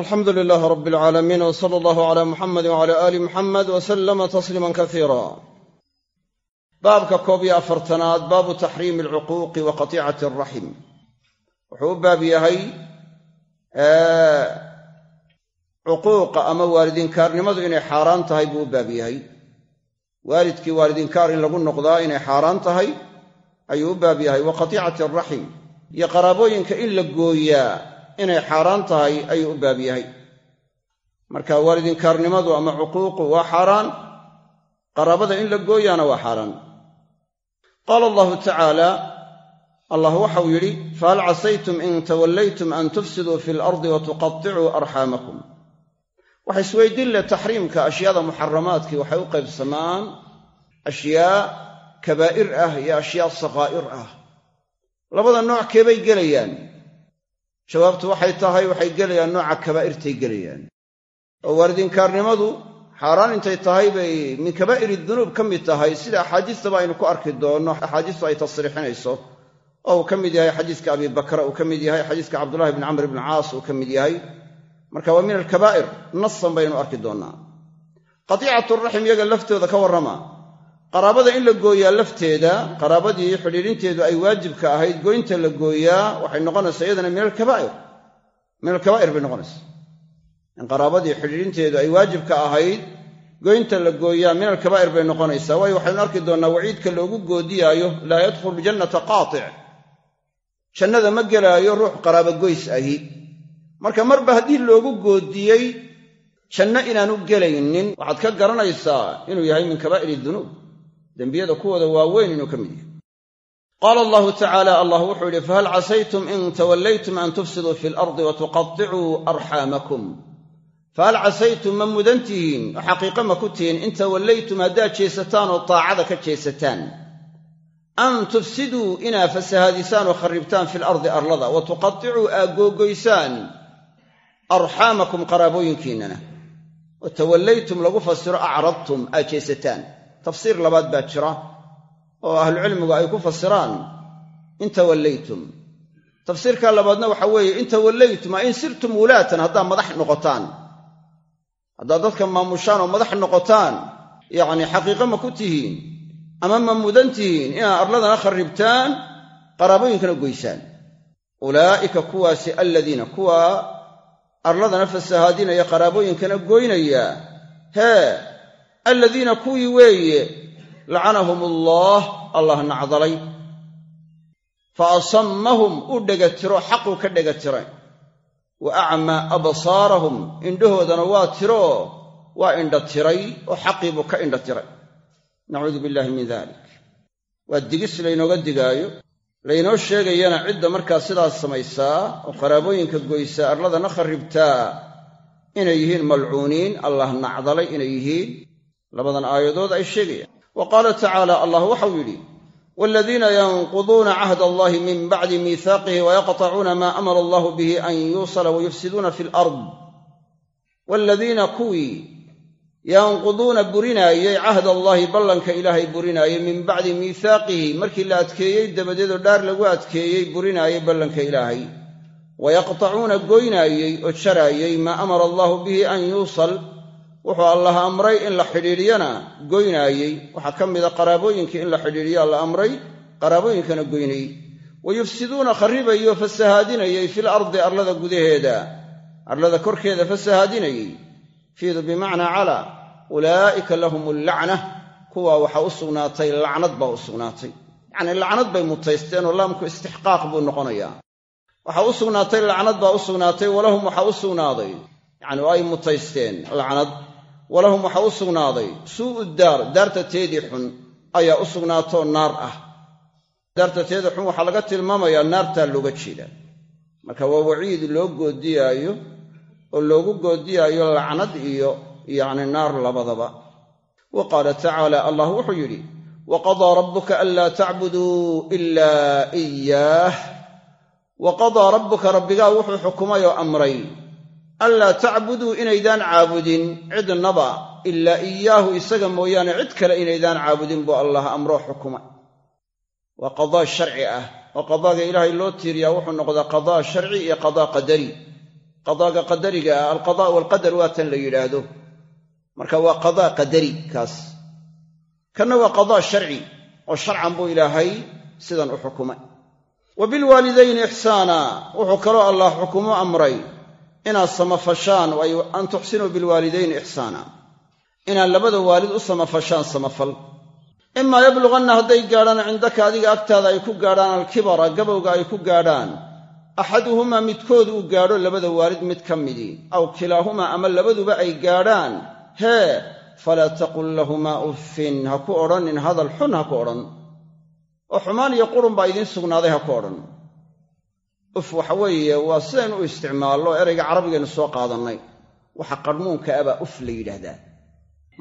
alxamdu lilaah rab alcaalamiin w sala allahu cala muxamedi wcala aali muxamed wa sallama tasliiman kasiira baabka koob iyo afartanaad baabu taxriimi alcuquuqi wa qatiicati alraxim wuxuu u baab yahay cuquuqa ama waalidinkaarnimadu inay xaaraan tahay buu u baab yahay. Waalidkii waalidinkaar in lagu noqdaa inay xaaraan tahay ayuu u baab yahay wa qatiicati alraxim iyo qaraabooyinka in la gooyaa inay xaaraan tahay ayuu u baab yahay. Marka waalidinkaarnimadu ama cuquuqu waa xaaraan qaraabada in la gooyaana waa xaaraan. Qaala allahu tacaala allah waxau yidhi fahal casaytum in tawallaytum an tufsiduu fi alardi wa tuqaticuu arxaamakum. Waxa isweydiin leh taxriimka ashyaada muxaramaadkii waxay u qaybsamaan ashyaa kabaa'ir ah iyo ashyaa sakaa'ir ah. Labada nooc keebay gelayaan jawaabtu waxay tahay waxay gelayaan nooca kabaa'irtay gelayaan. Oo waalidinkaarnimadu xaaraan intay tahay bay min kabaa'ir dunuub ka mid tahay. Sida axaadiistaba aynu ku arki doonno axaadiistu ay tasriixinayso. Oo uu ka mid yahay xadiiska abi bakra uu ka mid yahay xadiiska cabdullahi bni camr bni caas uu ka mid yahay. Marka waa min alkabaa'ir nasan baynu arki doonnaa qatiicaturaxim iyaga laftooda ka warrama qaraabada in la gooyaa lafteeda qaraabadii xidhiidhinteedu ay waajibka ahayd goynta la gooyaa waxay noqonaysaa iyadana min alkabaa'ir min alkabaa'ir bay noqonaysaa. In qaraabadii xidhiidhinteedu ay waajibka ahayd goynta la gooyaa min alkabaa'ir bay noqonaysaa. Waayo waxaynu arki doonnaa waciidka loogu goodiyaayo laa yadkhulu jannata qaatic. Jannada ma gelaayo ruux qaraabogoys ahi. Marka marba haddii loogu goodiyey janno inaanu gelaynin waxaad ka garanaysaa inuu yahay min kabaa'ir dunuub dembiyada kuwooda waaweyn inuu ka mid yahay. Qaala allahu tacaala allah wuxuu yidhi fahal casaytum in tawallaytum an tufsiduu fi alardi wa tuqaticuu arxaamakum? Fahal casaytum ma mudan tihiin oo xaqiiqo ma ku tihiin in tawallaytum haddaad jeesataan oo taacada ka jeesataan? An tufsiduu inaa fasahaadisaan oo kharribtaan fi lardi arlada wa tuqaticuu aad googoysaan arxaamakum qaraabooyinkiinnana? Wa tawallaytum lagu fasiro acradtum aad jeesataan tafsiir labaad baa jira oo ahlucilmigu ay ku fasiraan in tawallaytum. Tafsiirka labaadna waxa weeye in tawallaytum a in sirtum wulaatan haddaad madax noqotaan. Haddaad dadka maamushaan oo madax noqotaan yacni xaqiiqo ma ku tihiin ama ma mudan tihiin inaad arladana kharribtaan qaraabooyinkana goysaan. Ulaa'ika kuwaasi aladiina kuwa arladana fasahaadinaya qaraabooyinkana goynaya hee aladiina kuwii weeye lacanahum allaah allah nacdalay. Fa asammahum u dhegatiro xaquu ka dhegatira wa acmaa absaarahum indhahoodana waa tiro waa indha tiray oo xaqii buu ka indha tiray. Nacuudu billaahi min dalik waa digis laynooga digaayo. Laynoo sheegayana cidda markaa sidaas samaysaa oo qaraabooyinka goysaa arladana kharribtaa. Inay yihiin malcuuniin allah nacdalay inay yihiin labadan aayadood ay sheegayaan. Wa qaala tacaala allah waxau yidhi waaladiina yanquduuna cahd allahi min bacdi miihaaqihi wayaqtacuuna maa amara allahu bihi an yuusala wayufsiduuna fi alard waaladiina kuwii yanquduuna burinaayey cahd allaahi ballanka ilaahay burinaayey min bacdi miihaaqihi markii la adkeeyey dabadeedoo dhaar lagu adkeeyey burinaayey ballanka ilaahay. Wayaqtacuuna goynaayey oo jaraayey maa amara allaahu bihi an yuusal wuxuu allah amray in la xidhiidhiyana goynaayey waxaa ka mida qaraabooyinkii in la xidhiidhiyaa la amray qaraabooyinkana goynayey. Wa yufsiduuna kharribayo fasahaadinayey fil ardi arlada gudaheeda. Arlada korkeeda fasahaadinayey. Fiidu bimacnaa calaa ulaa'ika lahum allacna kuwaa waxaa u sugnaatay lacnad baa u sugnaatay. Yacnii lacnad bay mutaysteen oo laamku istixqaaq buu noqonayaa. Waxaa u sugnaatay lacnad baa u sugnaatay walahum waxaa u sugnaaday. Yacni oo ay mutaysteen lacnad walahum waxaa u sugnaaday suu'u daar daarta teedii xun ayaa u sugnaatoo naar ah. Daarta teeda xun waxaa laga tilmaamayaa naartaa looga jeedaa marka waa waciid loo goodiyaayo oo loogu goodiyaayo lacnad iyo yacni naar labadaba. Wa qaala tacaala allah wuxuu yidhi wa qadaa rabbuka anlaa tacbuduu ilaa iyaah wa qadaa rabbuka rabbigaa wuxuu xukumay oo amray anlaa tacbuduu inaydaan caabudin cidnaba ilaa iyaahu isaga mooyaane cid kale inaydaan caabudin buu allah amroo xukumay waa qadaa sharci ah oo qadaaga ilaahay loo tiiriyaa wuxuu noqdaa qadaa sharci iyo qadaa qadari. Qadaaga qadariga ah alqadaa waalqadar waa tan la yidhaahdo. Marka waa qadaa qadari kaas. Kanna waa qadaa sharci oo sharcan buu ilaahay sidan u xukumay wa bilwaalidayni ixsaana wuxuu kaloo allah xukumo amray inaad samafashaan ay an tuxsinuu bilwaalidayni ixsaana. Inaad labada waalid u samafashaan samafal. Imaa yabluganna hadday gaadhaan cindaka adiga agtaada ay ku gaadhaan alkibara gabowga ay ku gaadhaan axaduhumaa midkood uu gaadho labada waalid mid ka midii aw kilaahumaa ama labaduba ay gaadhaan hee falaa taqul lahumaa uffin ha ku odhanin hadal xun ha ku odhan. Oo xumaan iyo qurun baa idiin sugnaaday ha ku odhan uf waxa weeye waa sidaynu u isticmaallo erayga carabigaynu soo qaadannay. Waxa qarmuunka abaa uf la yidhaahdaa.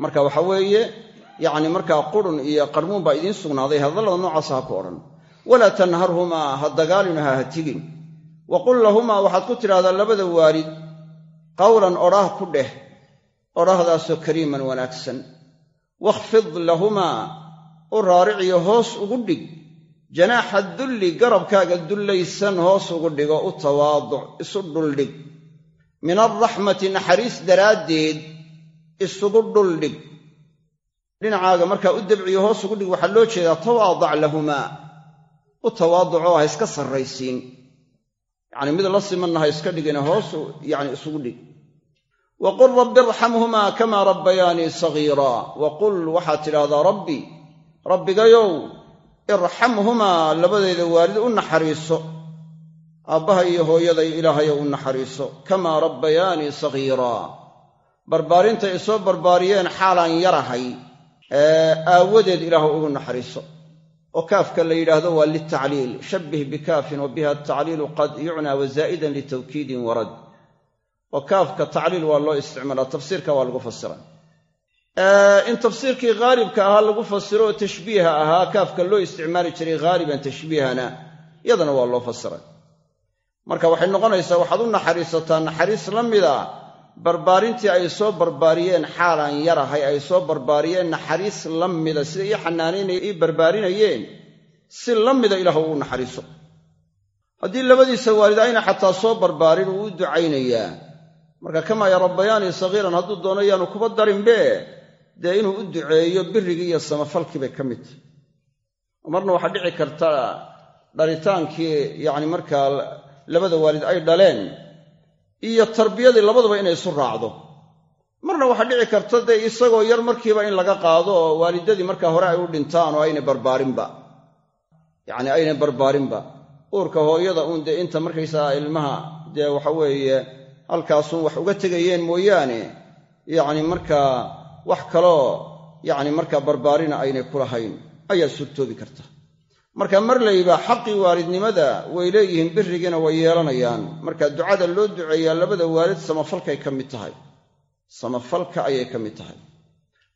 Marka waxa weeye yacni markaa qurun iyo qarmuun baa idiin sugnaaday hadallada noocaasa ha ku odhan. Walaa tanharhumaa ha dagaalinaha ha tigin wa qul lahumaa waxaad ku tidhahdaa labada waalid qawlan odhaah ku dheh odhahdaasoo kariiman wanaagsan. Wakhfid lahumaa u raariciyo hoos ugu dhig janaaxa dulli garabkaaga dullaysan hoos ugu dhigo u tawaaduc isu dhuldhig min alraxmati naxariis daraaddeed isugu dhuldhig dhinacaaga markaa u debciyo hoos ugu dhig waxaa loo jeedaa tawaadac lahumaa. U tawaaducoo ha iska sarraysiin. Yacni mid la simanna ha iska dhigina hoos yacni isugu dhig. Wa qul rabbi irxamhumaa kamaa rabbayaanii sagiiraa. Wa qul waxaad tidhaahdaa rabbi rabbigayow irxamhumaa labadeeda waalid u naxariiso. Aabbaha iyo hooyaday ilaahayow u naxariiso. Kamaa rabbayaanii sagiiraa barbaarinta ay soo barbaariyeen xaalaan yarahay aawadeed ilaahu ugu naxariiso. Oo kaafka la yidhaahdo waa litacliil shabbih bikaafin wa biha atacliilu qad yucnaa wazaa'idan litawkiidin warad. Oo kaafka tacliil waa loo isticmaalaa tafsiirka waa lagu fasiray in tafsiirkii haalibka ahaa lagu fasiro oo tashbiiha ahaa kaafka loo isticmaali jiray haaliban tashbiihana iyadana waa loo fasiray. Marka waxay noqonaysaa waxaad u naxariisataa naxariis la mida barbaarintii ay soo barbaariyeen xaalaan yarahay ay soo barbaariyeen naxariis la mida sida ii xanaanaynaya ii barbaarinayeen si la mida ilaahu uu naxariiso. Haddii labadiisa waalid ayna xataa soo barbaarin wuu u ducaynayaa. Marka kamaa yarabbayaanii sagiiran hadduu doono yaanu kuba darinbe dee inuu u duceeyo birrigii iyo samafalkii bay ka mid tahy marna waxaa dhici karta dhalitaankii yacni markaa labada waalid ay dhaleen iyo tarbiyadii labaduba inay isu raacdo. Marna waxaa dhici karta dee isagoo yar markiiba in laga qaado oo waalidadii markaa hore ay u dhintaan oo aynay barbaarinba. Yacni aynay barbaarinba. Uurka hooyada uun dee inta markaysagaa ilmaha dee waxa weeye halkaasuun wax uga tegayeen mooyaane. Yacni markaa wax kaloo yacni markaa barbaarina aynay ku lahayn ayaa suurtoobi karta. Marka marlayba xaqii waalidnimada way leeyihiin birigiina way yeelanayaan. Marka ducada loo duceeyaa labada waalid samafalkay ka mid tahay. Samafalka ayay ka mid tahay.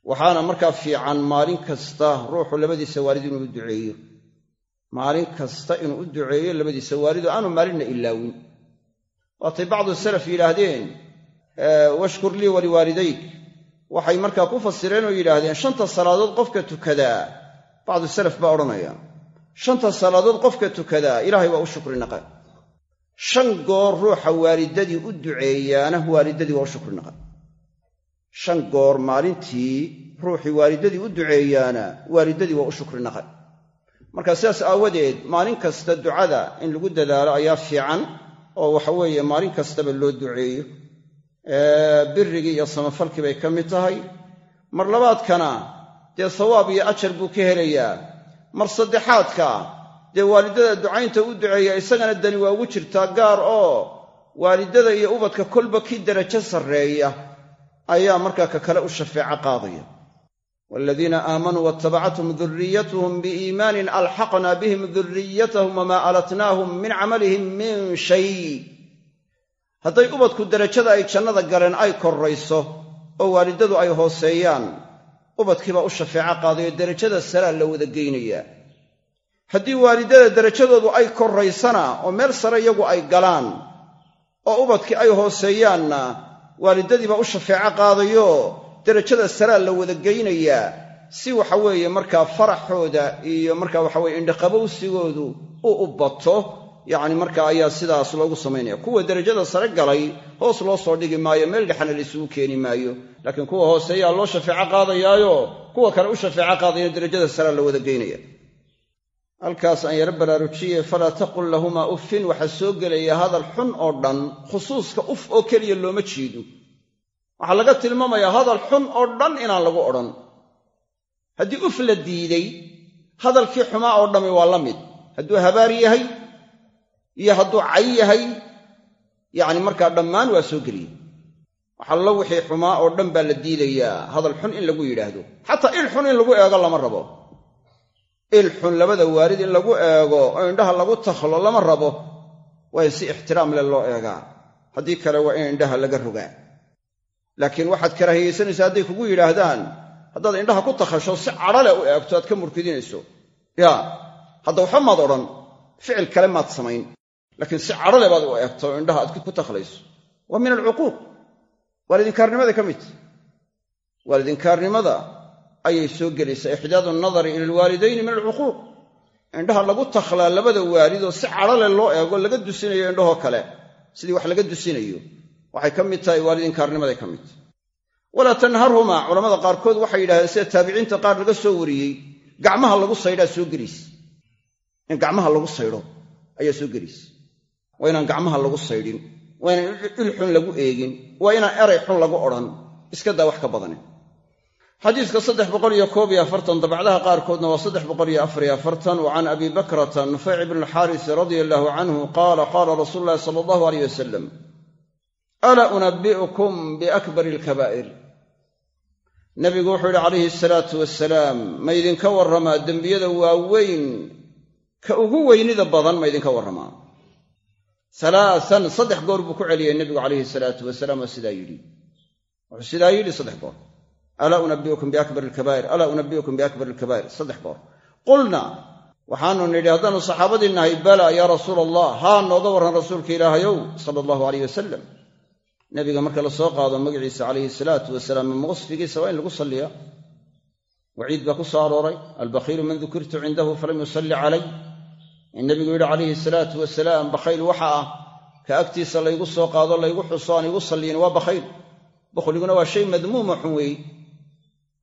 Waxaana markaa fiican maalin kasta ruuxu labadiisa waalid inuu u duceeyo. Maalin kasta inuu u duceeyo labadiisa waalid oo aanu maalinna ilaawin. Waatay bacdu salaf yidhaahdeen washkur lii waliwaalidayk waxay markaa ku fasireen oo yidhaahdeen shanta salaadood qofka tukadaa bacdu salaf baa odhanaya shanta salaadood qofka tukadaa ilaahay waa u shukri naqa shan goor ruuxa waalidadii u duceeyaana waalidadii waa u shukri naqa shan goor maalintii ruuxii waalidadii u duceeyaana waalidadii waa u shukri naqa marka sidaas aawadeed maalin kasta ducada in lagu dadaalo ayaa fiican oo waxa weeye maalin kastaba loo duceeyo birrigii iyo samafalkii bay ka mid tahay. Mar labaadkana dee sawaab iyo ajar buu ka helayaa. Mar saddexaadka dee waalidada ducaynta u duceeya isagana dani waa ugu jirtaa gaar oo waalidada iyo ubadka kolba kii darajo sarreeya ayaa markaa ka kale u shafeeco qaadaya. Waaladiina aamanuu waatabacathum duriyatuhum biiimaanin alxaqna bihim duriyatahum wamaa alatnaahum min camalihim min shay hadday ubadku derajada ay jannada galeen ay korrayso oo waalidadu ay hooseeyaan ubadkiibaa u shafeeco qaadayo derajada saraa la wada geynayaa haddii waalidada derajadoodu ay korraysana oo meel sare iyagu ay galaan oo ubadkii ay hooseeyaanna waalidadiibaa u shafeeco qaadayo derajada saraa la wada geynayaa si waxa weeye markaa faraxooda iyo markaa waxa weye indhaqabowsigoodu u u bato yacni markaa ayaa sidaas loogu samaynaya kuwa derajada sare galay hoos loo soo dhigi maayo meel dhexna la isugu keeni maayo. Laakiin kuwa hooseeyaa loo shafeeco qaadayaayo kuwa kale u shafeeco qaadayana derajada sarea la wada geynaya. Halkaas aan yaro baraarujiye falaa taqul lahumaa uffin. Waxaa soo gelaya hadal xun oo dhan khusuuska uf oo keliya looma jeedo. Waxaa laga tilmaamayaa hadal xun oo dhan inaan lagu odhan. Haddii uf la diiday hadalkii xumaa oo dhammi waa la mid. Hadduu habaar yahay iyo hadduu cay yahay yacni markaa dhammaan waa soo geliya waxallo wixii xumaa oo dhan baa la diidayaa hadal xun in lagu yidhaahdo. Xataa il xun in lagu eego lama rabo. Il xun labada waarid in lagu eego oo indhaha lagu takhlo lama rabo. Waa si ixtiraam leh loo eegaa. Haddii kale waa in indhaha laga rogaa. Laakiin waxaad karaahiyaysanaysaa hadday kugu yidhaahdaan haddaad indhaha ku takhasho si cadhaleh u eegto aad ka murkidinayso yaa hadda waxba maad odhan. Ficil kale maad samayn laakiin si cadhale baad u eegto indhaha aad ku takhlayso waa min alcuquuq. Waalidinkaarnimaday ka midta waalidinkaarnimada ayay soo gelaysaa ixdaadu annadari ila alwaalidayni min alcuquuq. Indhaha lagu takhlaa labada waalid oo si cadhale loo eego laga dusinayo indhahoo kale. Sidii wax laga dusinayo. Waxay ka mid tahay waalidinkaarnimaday ka mid. Tahay walaa tanharhumaa culamada qaarkood waxay yidhahdeen sida taabiciinta qaar laga soo wariyey. Gacmaha lagu saydhaa soo gelaysa in gacmaha lagu saydho ayaa soo gelaysa waa inaan gacmaha lagu saydhin waa inaan il xun lagu eegin waa inaan eray xun lagu odhan iska daa wax ka badanin xadiiska saddex boqol iyo koob iyo afartan dabacdaha qaarkoodna waa saddex boqol iyo afar iyo afartan wa can abi bakrata nufayc ibn alxaaris radia allaahu canhu qaala qaala rasuulu llahi sala allahu aleyh wasalam alaa unabbi'ukum biakbari alkabaa'ir? Nabigu wuxuu yidhi calayhi asalaatu wasalaam ma ydinka warramaa dembiyada waaweyn ka ugu weynida badan ma ydinka warramaa alaaan saddex goor buu ku celiyey nebigu calayhi salaatu wasalaam oo sidaa yidhi. Wuxuu sidaa yidhi saddex goor. Alaa unabbiukum biakbar alkabaa'ir alaa unabbiukum biakbar alkabaa'ir saddex goor. Qulna waxaanu nidhi haddaanu saxaabadii nahay bala yaa rasuula allah haa nooga warran rasuulka ilaahayow sala allahu aleyh wasalam nebiga marka la soo qaado magaciisa calayhi salaatu wasalaam ama waa in lagu salliya waciid baa ku soo arooray. Albakhiilu man dukirtu cindahu falam yusalli calay in nebigu yidhi calayhi salaatu wasalaam bakhayl waxa ah ka agtiisa laygu soo qaado laygu xuso aan igu salliyin waa bakhayl bukhliguna waa shay madmuuma xun weeye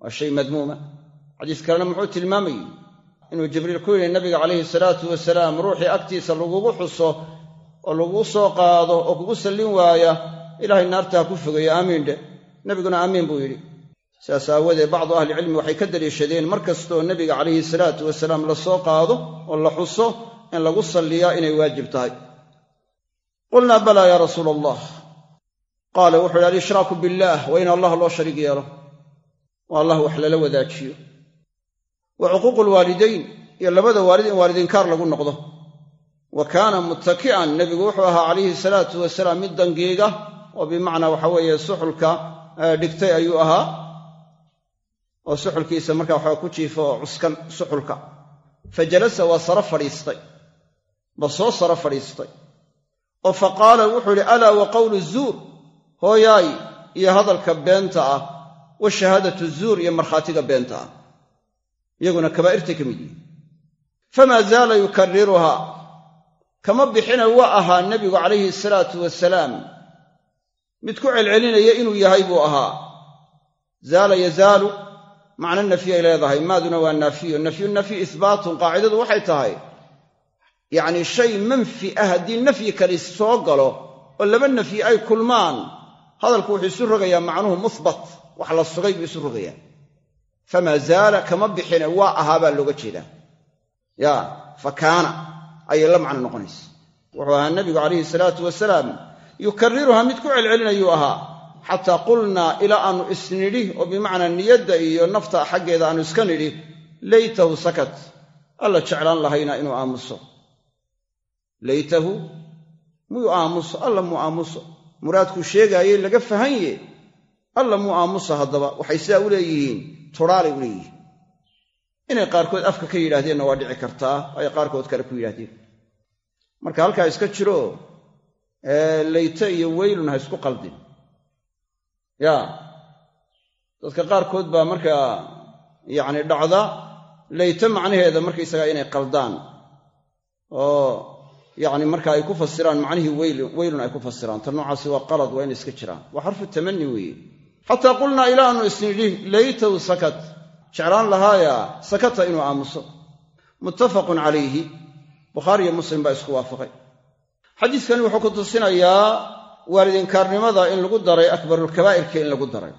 waa shay madmuuma. Xadiis kalena muxuu tilmaamayey inuu jibriil ku yidhi nabiga calayhi salaatu wasalaam ruuxii agtiisa lagugu xuso oo lagugu soo qaado oo kugu sallin waaya ilaahay naarta ha ku fogeeyo aamiin dheh nebiguna aamiin buu yidhi. Sidaas aawadeed bacdu ahlicilmi waxay ka daliishadeen mar kastoo nebiga calayhi salaatu wasalaam la soo qaado oo la xuso in lagu salliyaa inay waajib tahay. Qulnaa balaa yaa rasuula allah qaala wuxuu yidhi alishraaku billaah waa in allah loo shariig yeelo. Oo allah wax lala wadaajiyo. Wa cuquuqu lwaalidayn iyo labada waalid in waalidinkaar lagu noqdo. Wa kaana muttaki'an nebigu wuxuu ahaa calayhi salaatu wasalaam mid dangiiga oo bimacnaa waxa weeye suxulka dhigtay ayuu ahaa. Oo suxulkiisa markaa waxaa ku jiifa oo cuskan suxulka. Fa jalasa waa sara fadhiistay ba soo sara fadhiistay. Oo fa qaala wuxuu idhi alaa wa qawlu zuur? Hooyaay iyo hadalka beenta ah wa shahaadatu zuur iyo markhaatiga beenta ah. Iyaguna kabaa'irtay ka mid yihiin famaa zaala yukariruhaa kama bixina waa ahaa nebigu calayhi salaatu wasalaam mid ku celcelinaya inuu yahay buu ahaa. Zaala yazaalu macno nafyay leedahay. Maaduna waa naafiyo. Nafyu nafyi ihbaatun qaacidadu waxay tahay yacnii shay manfi ah haddii nafyi kali soo galo oo laba nafyi ay kulmaan hadalku wuxuu isu rogayaa macnuhu muhbat wax la sugay buu isu rogayaa. Famaa zaala kama bixine waa ahaa baa looga jeedaa. Ya fa kaana ayay la macno noqonaysa. Wuxuu ahaa nebigu calayhi salaatu wasalaam yukariruhaa mid ku celcelinayuu ahaa xataa qulnaa ilaa aanu isnidhi oo bimacnaa niyadda iyo nafta xaggeeda aanu iska nidhi laytahu sakat alla jeclaan lahayna inuu aamuso laytahu muu aamuso alla muu aamuso. Muraadkuu sheegaayey laga fahanye. Alla muu aamuso haddaba. Waxay sidaa u leeyihiin tudhaalay u leeyihiin. Inay qaarkood afka ka yidhaahdeenna waa dhici kartaa ay qaarkood kale ku yidhaahdeen. Marka halkaa iska jiro layte iyo weylun ha isku qaldin. Yaa dadka qaarkood baa markaa yacni dhacda layte macnaheeda markaysagaa inay qaldaan. Oo yacni marka ay ku fasiraan macnihii weylun ay ku fasiraan. Ta noocaasi waa qalad waa inay iska jiraan. Waa xarfu tamani weeye. Xataa qulnaa ilaa aanu isnidhi laytahu sakat. Jeclaan lahaaya sakata inuu aamuso. Muttafaqun calayhi. Bukhaari iyo muslim baa isku waafaqay. Xadiiskani wuxuu ku tusinayaa waalidinkaarnimada in lagu daray akbarulkabaa'irka in lagu daray.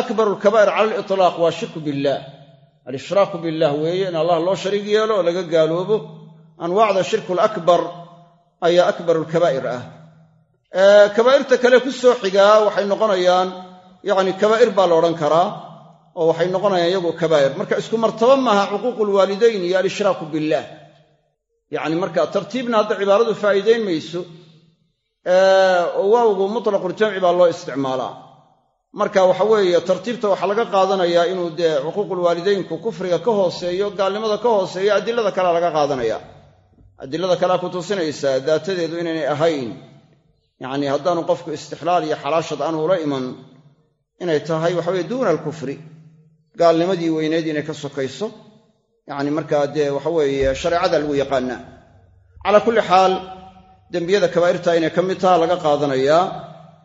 Akbarulkabaa'ir cala alitlaaq waa shirku billaah alishraaku billaah weeye in allah loo shariig yeelo oo laga gaaloobo anwaacda shirku alakbar ayaa akbarulkabaa'ir ah. Kabaa'irta kale ku soo xigaa waxay noqonayaan yacni kabaa'ir baa la odhan karaa oo waxay noqonayaan iyagu kabaa'ir. Marka isku martaba maaha cuquuqu lwaalidayn iyo alishraaku billaah yacni marka tartiibna hadda cibaaradu faa'iidayn mayso waawgu mutlaquljamci baa loo isticmaalaa. Marka waxa weeye tartiibta waxaa laga qaadanayaa inuu dee cuquuqulwaalidaynku kufriga ka hooseeyo gaalnimada ka hooseeyo adilada kalea laga qaadanaya adilada kalea ku tusinaysaa daatadeedu inaynay ahayn. Yacni haddaanu qofku istixlaal iyo xalaashad aanu ula iman inay tahay waxaweye duuna alkufri. Gaalnimadii weyneed inay ka sokayso yacni markaa dee waxaweeye shareecada lagu yaqaanaa. Calaa kulli xaal dembiyada kabaa'irta inay ka mid taha laga qaadanayaa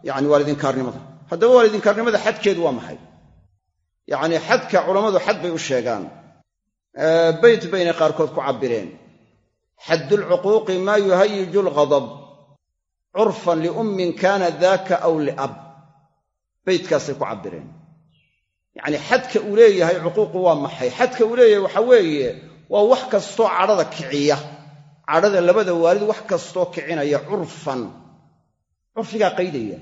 yacni waalidinkaarnimada haddaba waalidinkaarnimada xadkeedu waa maxay? Yacnii xadka culammadu xad bay u sheegaan. Beyt baynay qaarkood ku cabbireen xaddulcuquuqi maa yuhayiju alghadab. Curfan liummin kaana daaka aw liab. Beytkaasay ku cabbireen. Yacnii xadka uu leeyahay cuquuqu waa maxay? Xadka uu leeyahay waxa weeye waa wax kastoo cadhada kiciya. Cadhada labada waalid wax kastoo kicinaya curfan. Curfigaa qaydaya.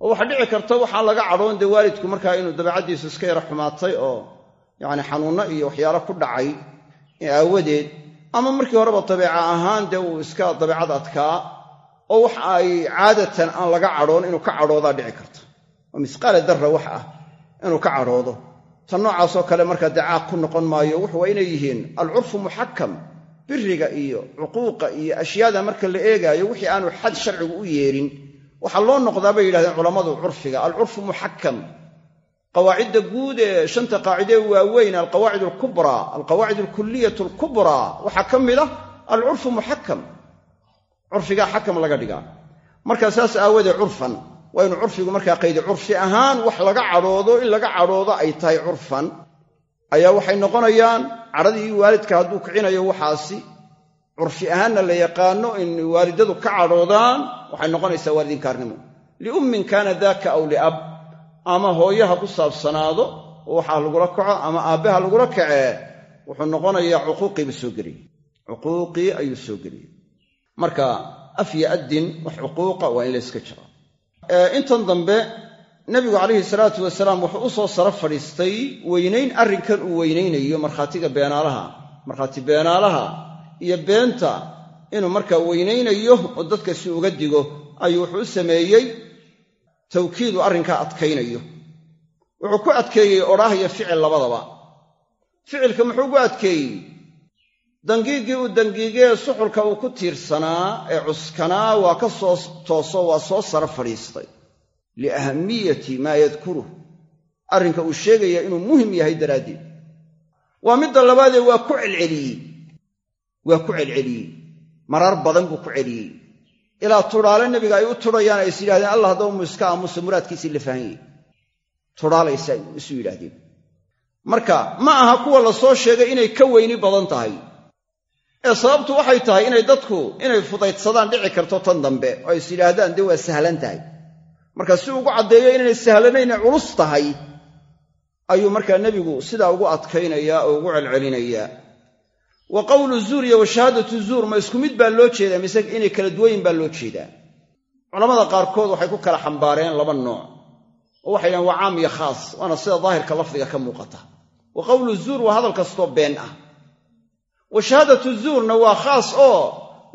Oo waxaa dhici karta waxaan laga cadhoon dee waalidku markaa inuu dabeecaddiisu iska yara xumaatay oo yacni xanuunno iyo waxyaalo ku dhacay. Aawadeed ama markii horeba dabeeca ahaan dee uu iska dabeecad adkaa oo wax ay caadatan aan laga cadhoon inuu ka cadhoodaa dhici karta oo misqaala darra wax ah inuu ka cadhoodo. Tan noocaasoo kale markaa dee caaq ku noqon maayo wuxu waa inay yihiin alcurfu muxakam biriga iyo cuquuqa iyo ashyaada marka la eegaayo wixii aanu xad sharcigu u yeerin. Waxaa loo noqdaa bay yidhahdeen culammadu curfiga alcurfu muxakam qawaacidda guud ee shanta qaacidee waaweyn alqawaacid alkubraa alqawaacid alkuliyat alkubraa waxaa ka mid ah alcurfu muxakam. Curfigaa xakam laga dhigaa marka saas aawadee curfan. Waa inu curfigu markaa qaydi curfi ahaan wax laga cadhoodo in laga cadhoodo ay tahay curfan. Ayaa waxay noqonayaan cadhadii waalidka hadduu kicinayo waxaasi. Curfi ahaanna la yaqaano in waalidadu ka cadhoodaan waxay noqonaysaa waalidinkaarnimo liummin kaana daaka aw liab ama hooyaha ku saabsanaado oo waxaa lagula kaco ama aabbaha lagula kacee wuxuu noqonayaa cuquuqiiba soo geliyey. Cuquuqii ayuu soo geliyey. Marka afya addin wax cuquuqa waa in layska jira intan dambe nebigu calayhi salaatu wasalaam wuxuu u soo saro fadhiistay weynayn arrinkan uu weynaynayo markhaatiga beenaalaha markhaati beenaalaha iyo beenta inuu markaa weynaynayo oo dadka si uga digo ayuu wuxuu u sameeyey tawkiidu arrinkaa adkaynayo. Wuxuu ku adkeeyey odhaah iyo ficil labadaba. Ficilka muxuu ku adkeeyey? Dangiiggii uu dangiigee suxulka uu ku tiirsanaa ee cuskanaa waa ka soo tooso waa soo saro fadhiistay liahamiyati maa yadkuruh arrinka uu sheegaya inuu muhiim yahay daraaddeed. Waa midda labaadee waa ku celceliyey. Waa ku celceliyey. Marar badan buu ku celiyey ilaa tudhaale nebiga ay u tudhayaan ay is yidhahdeen allah haddaba mu iska aamusa muraadkiisii la fahanyey tudhaalaysa ay isu yidhaahdeen. Marka ma aha kuwa la soo sheegay inay ka weyni badan tahay. Ee sababtu waxay tahay inay dadku inay fudaydsadaan dhici karto tan dambe oo is yidhaahdaan dee waa sahlan tahay. Marka si ugu caddeeyo inaynay sahlanaynay culus tahay ayuu markaa nebigu sidaa ugu adkaynayaa oo ugu celcelinayaa wa qawlu zuur iyo wa shahaadatu zuur ma isku mid baa loo jeedaa mise inay kala duwayin baa loo jeedaa. Culammada qaarkood waxay ku kala xambaareen laba nooc. Oo waxay dhahen waa caam iyo khaas waana sida daahirka lafdiga ka muuqata. Wa qawlu zuur waa hadal kastoo been ah. Wa shahaadatu zuurna waa khaas oo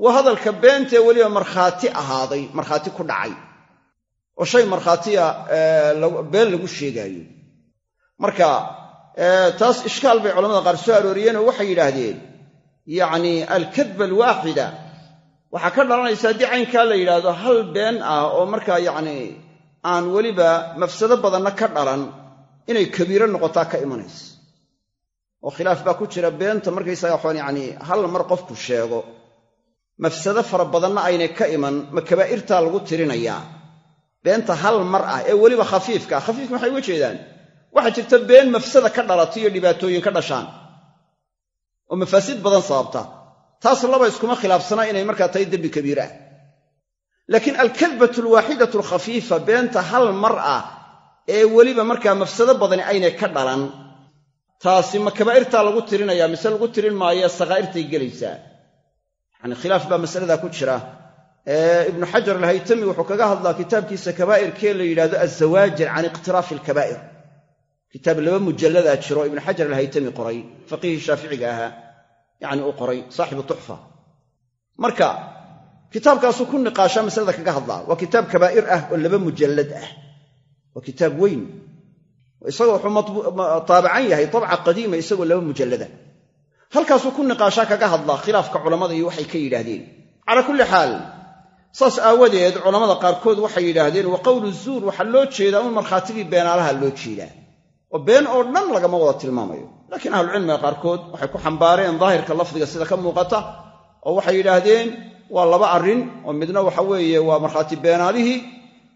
waa hadalka beentae weliba markhaati ahaaday markhaati ku dhacay. Oo shay markhaatiya been lagu sheegaayo. Marka taas ishkaal bay culamada qaar soo arooriyeen oo waxay yidhaahdeen yacni alkadba alwaaxida. Waxaa ka dhalanaysa haddii caynkaa la yidhaahdo hal been ah oo markaa yacni aan weliba mafsado badanna ka dhalan inay kabiiro noqotaa ka imanaysa. Oo khilaaf baa ku jira beenta markaysaga waxaan yacni hal mar qofku sheego mafsado fara badanna aynay ka iman ma kabaa'irtaa lagu tirinayaa. Beenta hal mar ah ee weliba khafiifka ah khafiif maxay uga jeedaan? Waxaa jirta been mafsada ka dhalata iyo dhibaatooyin ka dhashaan oo mafaasid badan sababta. Taas laba iskuma khilaafsanaa inay markaa tahay dembi kabiir ah laakiin alkadbatu alwaaxidatu alkhafiifa beenta hal mar ah ee weliba markaa mafsado badani aynay ka dhalan. Taasi ma kabaa'irtaa lagu tirinayaa mise lagu tirin maayo sakaa'irtay gelaysaa. Yacni khilaaf baa masaladaa ku jira. Ibnu xajar alhaytami wuxuu kaga hadlaa kitaabkiisa kabaa'irkee la yidhahdo azawaajir can iqtiraafi alkabaa'ir kitaab laba mujalladaa jiro ibnu xajar alhaytami qoray faqiihii shaaficiga ahaa yacni uu qoray saaxibu tuxfa marka kitaabkaasuu ku niqaashaa masalada kaga hadlaa waa kitaab kabaa'ir ah oo laba mujallad ah waa kitaab weyn isagoo wuxuu taabacan yahay tabca qadiima isagoo laba mujallada halkaasuu ku niqaashaa kaga hadlaa khilaafka culammada iyo waxay ka yidhaahdeen. Calaa kulli xaal saas aawadeed culammada qaarkood waxay yidhaahdeen wa qowlu zuur waxaa loo jeedaa un markhaatigii beenaalaha loo jeedaa oo been oo dhan lagama wada tilmaamayo. Laakiin ahlucilmiga qaarkood waxay ku xambaareen daahirka lafdiga sida ka muuqata oo waxay yidhaahdeen waa laba arrin oo midna waxa weeye waa markhaati beenaalihii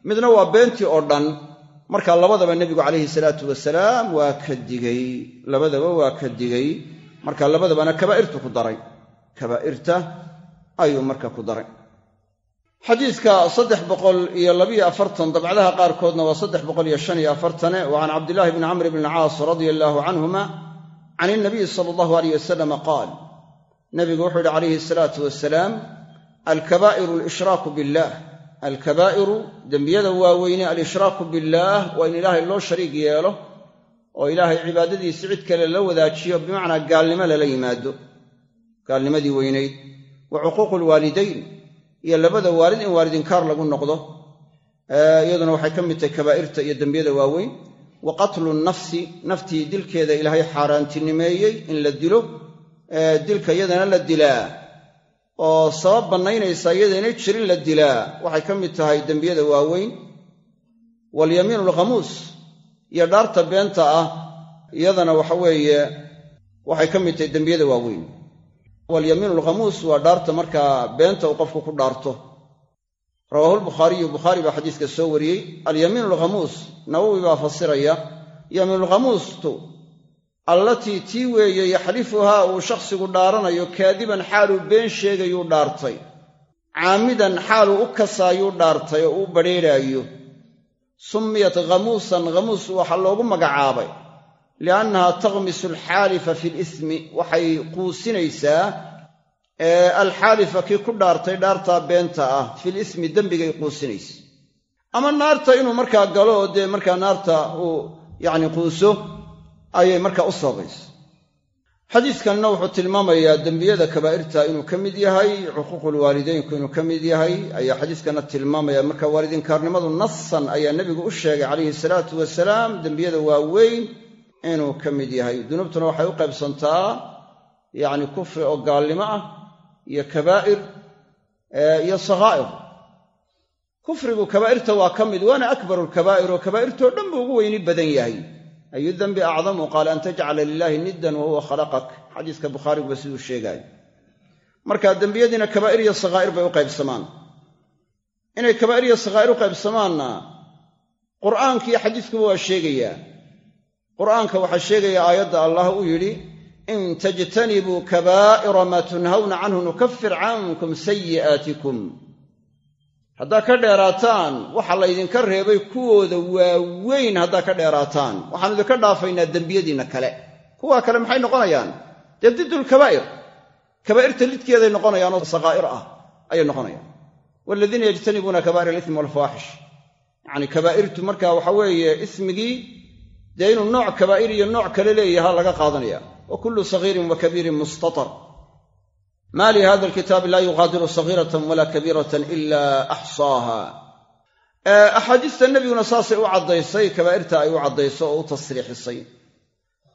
midna waa beentii oo dhan. Marka labadaba nebigu calayhi salaatu wasalaam waa ka digay labadaba waa ka digay. Marka labadabana kabaa'irtu ku daray. Kabaa'irta ayuu marka ku daray xadiidka saddex boqol iyo labiyo afartan dabcdaha qaarkoodna waa saddex boqol iyo shan iyo afartane wa can cabdillahi bni camr bni alcaas radia allaahu canhuma can ilnabiyi sala allahu aleyh wasalama qaal nabigu wuxuu yihi calayhi asalaatu wasalaam alkabaa'iru alshraaku billaah. Alkabaa'iru dembiyada waaweyne alishraaku billaah waa in ilaahay loo shariig yeelo oo ilaahay cibaadadiisi cid kale la wadaajiyo bimacnaa gaalnimo lala yimaado gaalnimadii weynayd wa cuquuqu lwaalidayn iyo labada waalid in waalidinkaar lagu noqdo iyaduna waxay ka mid tahay kabaa'irta iyo dembiyada waaweyn. Wa qatlu nafsi naftii dilkeeda ilaahay xaaraantinimeeyey in la dilo dilka iyadana la dilaa. Oo sabab bannaynaysa iyadaynay jirin la dilaa. Waxay ka mid tahay dembiyada waaweyn. Walyamiinu alkhamuus iyo dhaarta beenta ah iyadana waxa weeye waxay ka mid tahay dembiyada waaweyn walyamiinu alkhamuus waa dhaarta markaa beenta uu qofku ku dhaarto rawaahu lbukhaariyu bukhaari baa xadiiska soo wariyey alyamiinu alkhamuus nawowi baa fasiraya yamiinulkhamuustu allatii tii weeye yaxlifuhaa uu shakhsigu dhaaranayo kaadiban xaaluu been sheegayuu dhaartay caamidan xaaluu u kasaayuu dhaartay oo u badrheeraayo summiyat khamuusan khamuus waxaa loogu magacaabay liannaha takhmisu alxaalifa fi lismi waxay quusinaysaa alxaalifa kii ku dhaartay dhaartaa beenta ah fil ismi dembigay quusinaysa ama naarta inuu markaa galo oo dee markaa naarta uu yacni quuso ayay markaa u sababaysa xadiiskanna wuxuu tilmaamayaa dembiyada kabaa'irta inuu ka mid yahay cuquuqulwaalideynku inuu ka mid yahay ayaa xadiiskana tilmaamaya marka waalidinkaarnimadu nasan ayaa nebigu u sheegay calayhi salaatu wasalaam dembiyada waaweyn inuu ka mid yahay. Dunuubtuna waxay u qaybsantaa yacni kufri oo gaalnimo ah iyo kabaa'ir iyo sakhaa'ir kufrigu kabaa'irta waa ka mid waana akbaru lkabaa'ir oo kabaa'irtoo dhan buu ugu weyni badan yahay. Ayu dembi acdamu qaala an tajcala lilaahi niddan wa huwa khalaqak. Xadiiska bukhaariguba siduu sheegaayo. Marka dembiyadiina kabaa'ir iyo sakhaa'ir bay u qaybsamaan. Inay kabaa'ir iyo sakhaa'ir u qaybsamaanna qur'aanka iyo xadiiskuba waa sheegayaa qur'aanka waxaa sheegaya aayadda allah uu yidhi in tajtanibuu kabaa'ira maa tunhawna canhu nukafir cankum sayi'aatikum haddaa ka dheeraataan waxa laydinka reebay kuwooda waaweyn haddaa ka dheeraataan. Waxaanu idinka dhaafaynaa dembiyadiinna kale. Kuwaa kale maxay noqonayaan? Dee didulkabaa'ir kabaa'irta lidkeeday noqonayaan oo sakhaa'ir ah ayay noqonayaan. Waladiina yajtanibuuna kabaa'ir alismi walfawaaxish yacni kabaa'irtu marka waxa weeye ismigii dee inuu nooc kabaa'ir iyo nooc kale leeyaha laga qaadanaya. Wa kullu sagiirin wa kabiirin mustatar. Ma li hada alkitaabi laa yuqaadiru sagiiratan walaa kabiiratan ila axsaaha axaadiista nebiguna saasay u caddaysay kabaa'irta ay u caddayso oo u tasriixisay.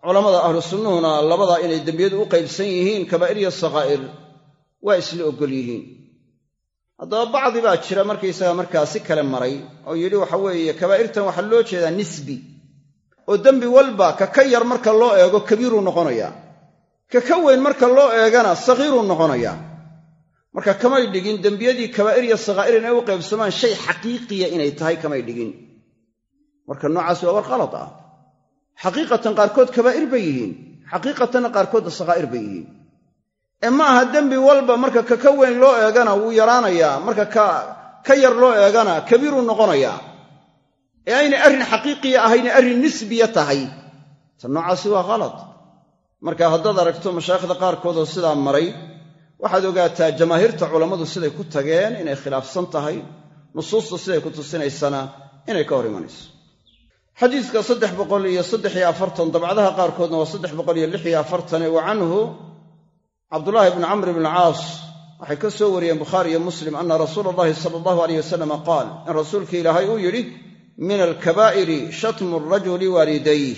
Culammada ahlu sunnuhuna labadaa inay dembiyadu u qaybsan yihiin kabaa'ir iyo sakhaa'ir waa isla oggol yihiin. Haddaba bacdi baa jira markaysaga markaa si kale maray oo yidhi waxa weeye kabaa'irtan waxaa loo jeedaa nisbi oo dembi walba ka ka yar marka loo eego kabiiruu noqonayaa ka ka weyn marka loo eegana sakhiiruu noqonayaa marka kamay dhigin dembiyadii kabaa'ir iyo sakhaa'ir inay u qaybsamaan shay xaqiiqiya inay tahay kamay dhigin. Marka noocaasi waa war qalad ah. Xaqiiqatan qaarkood kabaa'ir bay yihiin xaqiiqatanna qaarkoodna sakhaa'ir bay yihiin. Ee ma aha dembi walba marka ka ka weyn loo eegana wuu yaraanayaa marka ka yar loo eegana kabiiruu noqonayaa ee aynay arrin xaqiiqiya ahayne arrin nisbiya tahay. Ta noocaasi waa khalad marka haddaad aragto mashaayikhda qaarkoodoo sidaa maray waxaad ogaataa jamaahiirta culammadu siday ku tageen inay khilaafsan tahay nusuusta siday ku tusinaysana inay ka hor imanayso. Xadiiska saddex boqol iyo saddex iyo afartan dabcadaha qaarkoodna waa saddex boqol iyo lix iyo afartane wa canhu cabdulaahi bni camr bn caas waxay ka soo wariyeen bukhaari iyo muslim ana rasuula allahi sala allahu aleyh wasalama qaal in rasuulka ilaahay uu yidhi min alkabaa'iri shatmu rajuli waalidayh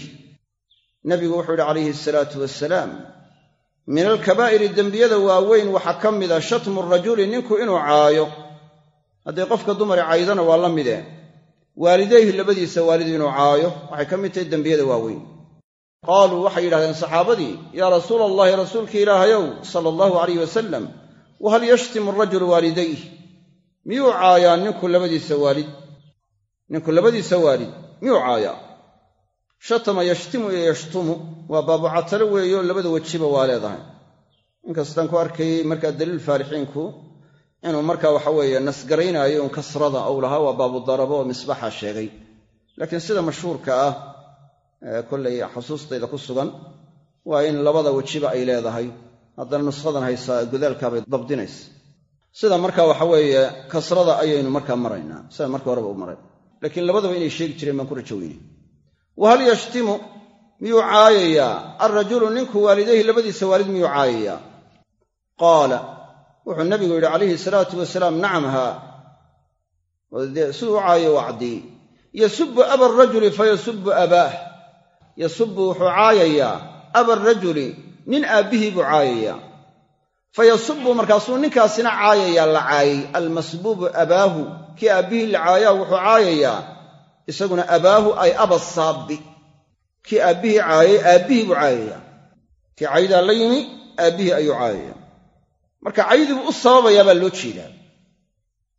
nabigu wuxuu yidhi calayhi asalaatu wasalaam min alkabaa'iri dembiyada waaweyn waxaa ka mida shatmu rajuli ninku inuu caayo. Hadday qofka dumari caydana waa la mide waalidayhi labadiisa waalid inuu caayo. Waxay ka mid tahay dembiyada waaweyn. Qaaluu waxay yidhahdeen saxaabadii yaa rasuula allahi rasuulki ilaahayow sala allahu alayh wasalam wahal yashtimu arajulu waalidayh miyuu caayaa ninku labadiisa waalid ninku labadiisa waalid miyuu caayaa? Shatama yashtimu iyo yashtumu waa baabucatalo weeyo labada wejiba waa leedahay. Inkastaan ku arkayey markaa daliil faarixiinku inuu markaa waxa weeye nasgaraynaayo un kasrada ou lahaa waa baabudarabo oo misbaxa sheegay. Laakiin sida mashhuurka ah kollay xusuustayda ku sugan waa in labada wejiba ay leedahay. Haddana nushadan haysaa godaalkaabay dabdinaysa. Sida marka waxa weeye kasrada ayaynu markaa maraynaa. Sida marka horeba u maray laakiin labadaba inay sheegi jireen baan ku rajo weynay wahal yashtimu miyuu caayayaa? Alrajulu ninku waalidayhi labadiisa waalid miyuu caayayaa? Qaala wuxuu nabigu yidhi calayhi salaatu wasalaam nacam haa. Siduu u caayo waa caddiyey yasubu aba arajuli fayasubu abaah. Yasubu wuxuu caayayaa aba arajuli nin aabbihii buu caayayaa. Fayasubu markaasuu ninkaasina caayayaa la caayay almasbuubu abaahu kii aabbihii la caayaa wuxuu caayayaa isaguna abaahu ay aba saabbi kii aabbihii caayay aabbihii buu caayayaa. Kii caydaa la yimi aabbihii ayuu caayayaa. Marka caydiibuu u sababayaa baa loo jeedaa.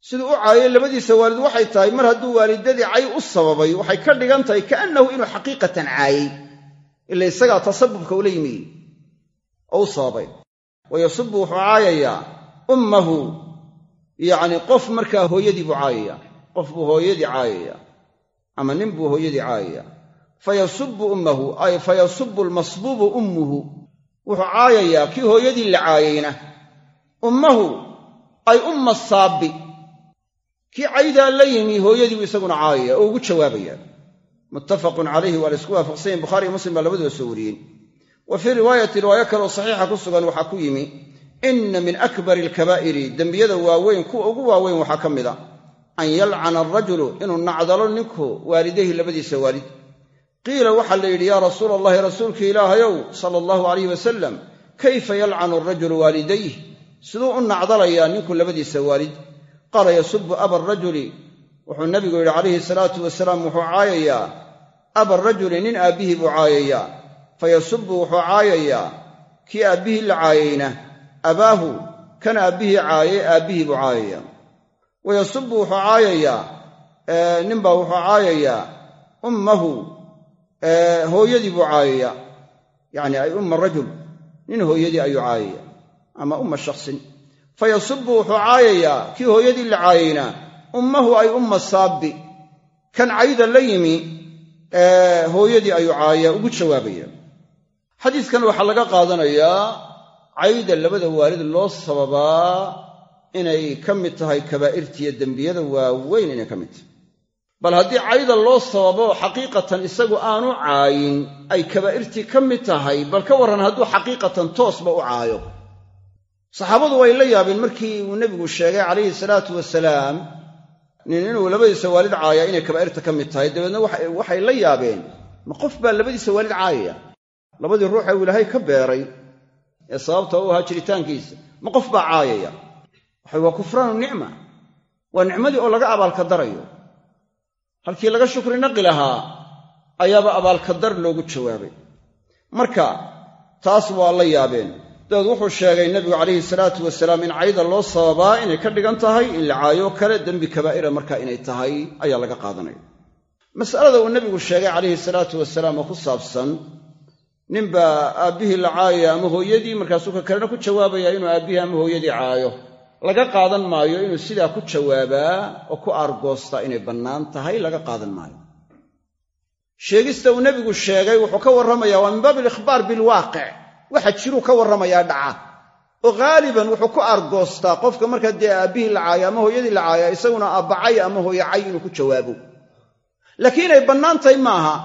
Siduu u caayay labadiisa waalid waxay tahay mar hadduu waalidadii cay u sababay waxay ka dhigan tahay kaannahu inuu xaqiiqatan caayay ila isagaa tasabubka ula yimi oo u sababay wa yasubu wuxuu caayayaa ummahu yacni qof markaa hooyadii buu caayayaa. Qof buu hooyadii caayayaa. Ama nin buu hooyadii caayayaa. Fayasubu ummahu ay fayasubu almasbuubu ummuhu. Wuxuu caayayaa kii hooyadii la caayayna. Ummahu ay umma saabbi. Kii caydaa la yimi hooyadii buu isaguna caayaya oo ugu jawaabayaa. Muttafaqun calayhi waa la isku waafaqsanyahin bukhari iyo muslim baa labaduba soo wariyeen. Wa fii riwaayati riwaayo kaleoo saxiixa ku sugan waxaa ku yimi inna min akbari alkabaa'iri dembiyada waaweyn kuwa ugu waaweyn waxaa ka mid a an yalcana alrajulu inuu nacdalo ninku waalidayhi labadiisa waalid. Qiila waxaa la yidhi yaa rasuula allahi rasuulkii ilaahayow sala allahu alayh wasalam kayfa yalcanu alrajulu waalidayh siduu u nacdalayaa ninku labadiisa waalid. Qaala yasubu aba arajuli wuxuu nabigu yidhi calayhi salaatu wasalaam wuxuu caayayaa aba arajuli nin aabbihii buu caayayaa. Fayasubu wuxuu caayayaa kii aabbihii la caayayna abaahu kan aabbihii caayay aabbihii buu caayayaa wayasubu wuxuu caayayaa ninbaa wuxuu caayayaa ummahu hooyadii buu caayayaa yacni ay umma rajul nin hooyadii ayuu caayaya ama umma shaksin fayasubu wuxuu caayayaa kii hooyadii la caayayna ummahu ay umma saabbi. Kan cayda la yimi hooyadii ayuu caayaya ugu jawaabaya. Xadiiskan waxaa laga qaadanayaa cayda labada waalid loo sababaa inay ka mid tahay kabaa'irtiiyo dembiyada waaweyn inay ka mid tahay. Bal haddii cayda loo sababo xaqiiqatan isagu aanu caayin ay kabaa'irtii ka mid tahay bal ka warran hadduu xaqiiqatan toosba u caayo. Saxaabadu way la yaabeen markii uu nebigu sheegay calayhi salaatu wasalaam nin inuu labadiisa waalid caayaa inay kabaa'irta ka mid tahay dabeedna waxay la yaabeen ma qof baa labadiisa waalid caayaya labadii ruuxa uu ilaahay ka beeray ee sababta u ahaa jiritaankiisa. Ma qof baa caayaya? Waxay waa kufraanu nicma. Waa nicmadii oo laga abaalkadarayo halkii laga shukri naqi lahaa ayaaba abaalkadar loogu jawaabay. Marka taas waa la yaabeen. Dabeed wuxuu sheegay nebigu calayhi salaatu wasalaam in cayda loo sababaa inay ka dhigan tahay in la caayo kale dembi kabaa'ira marka inay tahay ayaa laga qaadanaya. Mas'alada uu nebigu sheegay calayhi salaatu wasalaam oo ku saabsan ninbaa aabbihii la caayaya ama hooyadii markaasuu ka kalena ku jawaabaya inuu aabbihii ama hooyadii caayo. Laga qaadan maayo inuu sidaa ku jawaabaa oo ku aargoostaa inay bannaan tahay laga qaadan maayo. Sheegista uu nebigu sheegay wuxuu ka warramayaa waa min baabi alikhbaar bilwaaqic. Waxa jiruu ka warramayaa dhaca. Oo haaliban wuxuu ku aargoostaa qofka markaa dee aabbihii la caayo ama hooyadii la caaya isaguna aabbacay ama hooyacay inuu ku jawaabo laakiin inay bannaan tahay maaha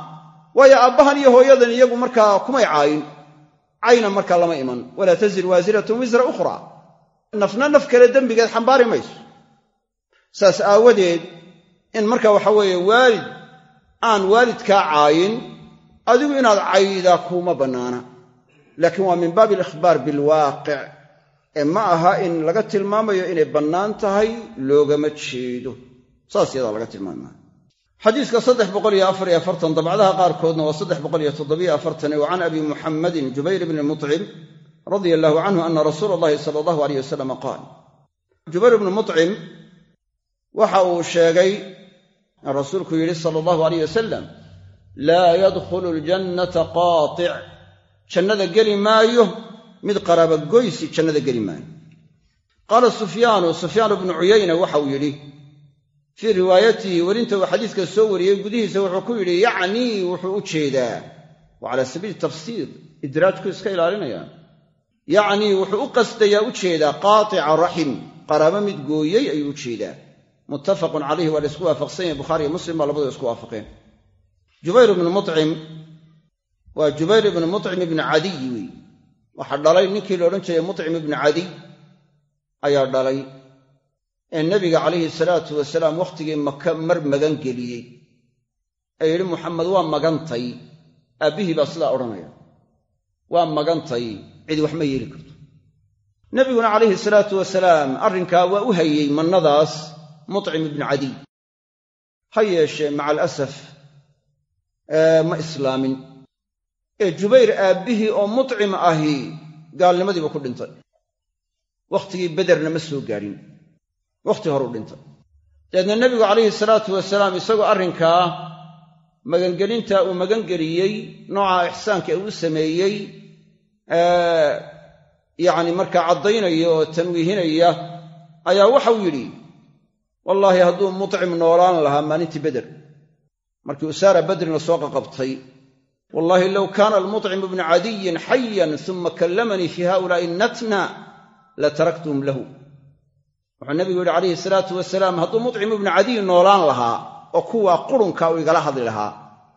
waayo aabbahan iyo hooyadan iyagu markaa kumay caayin. Cayna markaa lama iman. Walaa tasir waasiratun wisra ukhra. Nafna naf kale dembigeed xambaari mayso. Saas aawadeed in marka waxa weeye waalid aan waalidkaa caayin adigu inaad caydaa kuuma bannaana. Laakiin waa min baabi alikhbaar bilwaaqic. Ee ma aha in laga tilmaamayo inay bannaan tahay loogama jeedo. Saas yadaa laga tilmaami maayo xadiiska saddex boqol iyo afar iyo afartan dabcdaha qaarkoodna waa saddex boqol iyo toddobiyo afartan wa can abi muxammadin jubayr bni mucim radia allahu canhu ana rasuula allahi sala allahu aleyh wasalama qaal jubayr bnu mucim waxa uu sheegay rasuulku yidhi sala allahu aleyh wasalam laa yadkhulu ljannata qaatic jannada geli maayo mid qaraabagoysi jannada geli maayo. Qaala sufyaanu sufyaan bnu cuyayna waxauu yidhi fii riwaayatihi werinta uu xadiiska soo wariyey gudihiisa wuxuu ku yidhi yacnii wuxuu u jeedaa. Wa cala sabiili tafsiir idraajku iska ilaalinaya yacnii wuxuu u qasdayaa u jeedaa qaatica raxim qaraabo mid gooyey ayuu u jeedaa. Muttafaqun calayhi waa la isku waafaqsan yahay bukhaari iyo muslim baa labadu isku waafaqeen. Jubayr ibnu mucim waa jubayr ibnu mucim ibni cadiy wey. Waxaa dhalay ninkii la odhan jiray mucim ibnu cadiy ayaa dhalay ee nebiga calayhi salaatu wasalaam wakhtigii maka mar magan geliyey. Ee yidhi muxamed waa magantay. Aabbihii baa sidaa odhanaya waa magantay cidi wax ma yeeli karto. Nebiguna calayhi salaatu wasalaam arrinkaa waa u hayey mannadaas mucim ibnu cadiy ha yeeshee maca alasaf ma islaamin. Ee jubayr aabbihii oo mucim ahi gaalnimadiiba ku dhintay. Wakhtigii bederna ma soo gaadhin wakhti horuu dhintay dabeedna nebigu calayhi salaatu wasalaam isagoo arrinkaa magangelinta uu magangeliyey nooca ixsaanka uu sameeyey yacni markaa caddaynaya oo tanwiihinaya ayaa waxau yidhi wallaahi hadduu mucim noolaan lahaa maalintii beder markii usaara badrin la soo qaqabtay wallaahi low kaana almucim ibnu cadiyin xayan uma kallamanii fii haulaai natna la taraktuhum lahu wuxuu nebigu yidhi calayhi salaatu wasalaam hadduu mucim ibnu cadiy noolaan lahaa oo kuwaa qurunka uu igala hadli lahaa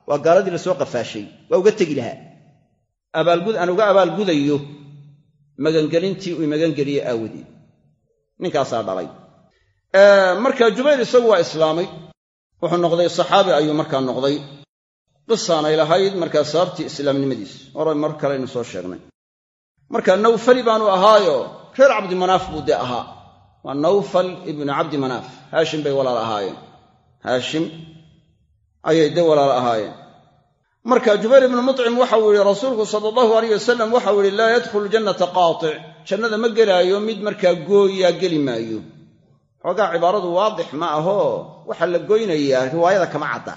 waa gaaladii la soo qafaashay waa uga tegi lahaa. Abaalgud aan uga abaalgudayo magangelintii uu magangeliyey aawadeed. Ninkaasaa dhalay. Marka jubayr isagu waa islaamay wuxuu noqday saxaabi ayuu markaa noqday. Qisaanay lahayd markaa sababtii islaamnimadiis. Hore mar kaleynu soo sheegnay. Marka nawfali baanu ahaayo reer cabdimanaaf buu dee ahaa waa nawfal ibnu cabdi manaaf. Haashim bay walaal ahaayeen. Haashim ayay dee walaal ahaayeen. Marka jubayr ibnu mucim waxau yihi rasuulku sala allahu alayh wasalam waxau yihi laa yadkhulu jannata qaatic jannada ma gelaayo mid markaa gooyaa geli maayo. Xoogaa cibaaradu waadix ma ahoo waxaa la goynayaa riwaayada kama cadda.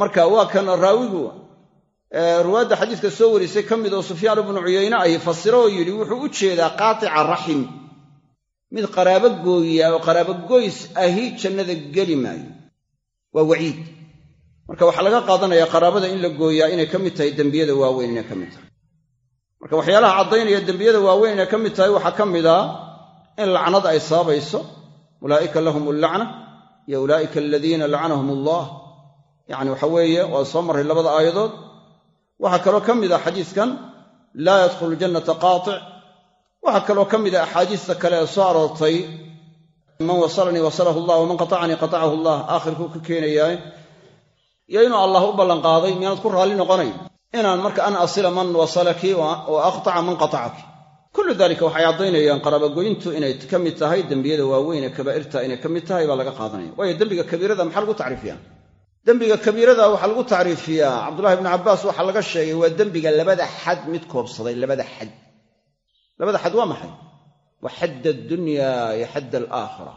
Marka waa kan raawigu ruwaadda xadiiska soo warisay ka mid oo sufyaan ibnu cuyayne ay fasiro oo yidhi wuxuu u jeedaa qaatica raxim mid qaraabo gooya oo qaraabogoys ahi jannada geli maayo. Waa waciid. Marka waxaa laga qaadanayaa qaraabada in la gooyaa inay ka mid tahay dembiyada waaweyn inay ka mid tahay. Marka waxyaalaha caddaynaya dembiyada waaweyn inay ka mid tahay waxaa ka mid a in lacnad ay sababayso ulaa'ika lahum allacna iyo ulaa'ika aladiina lacanahum allah yacni waxa weeye waa soo marray labada aayadood. Waxaa kaloo ka mid a xadiiskan laa yadkhulu jannata qaatic waxaa kaloo ka mid a axaadiista kale ee soo aroortay man wasalanii wasalahu allah waman qatacanii qatacahu allah aakhirkuu ka keenayaa iyo inuu allah u ballanqaaday miyaanad ku raalli noqonayn? Inaan marka an asila man wasalaki wa man qatacaki. Kullu dalika waxay caddaynayaan qaraabagoyntu inay ka mid tahay dembiyada waaweyn ee kabaa'irta inay ka mid tahay baa laga qaadanaya. Waayo dembiga kabiirada maxaa lagu tacriifiyaa dembiga kabiirada waxaa lagu tacriifiyaa. Cabdullahi ibnu cabbaas waxaa laga sheegay waa dembiga labada xad mid koobsaday labada xad labada xad waa maxay waa xadd addunyaa iyo xadd alaakhira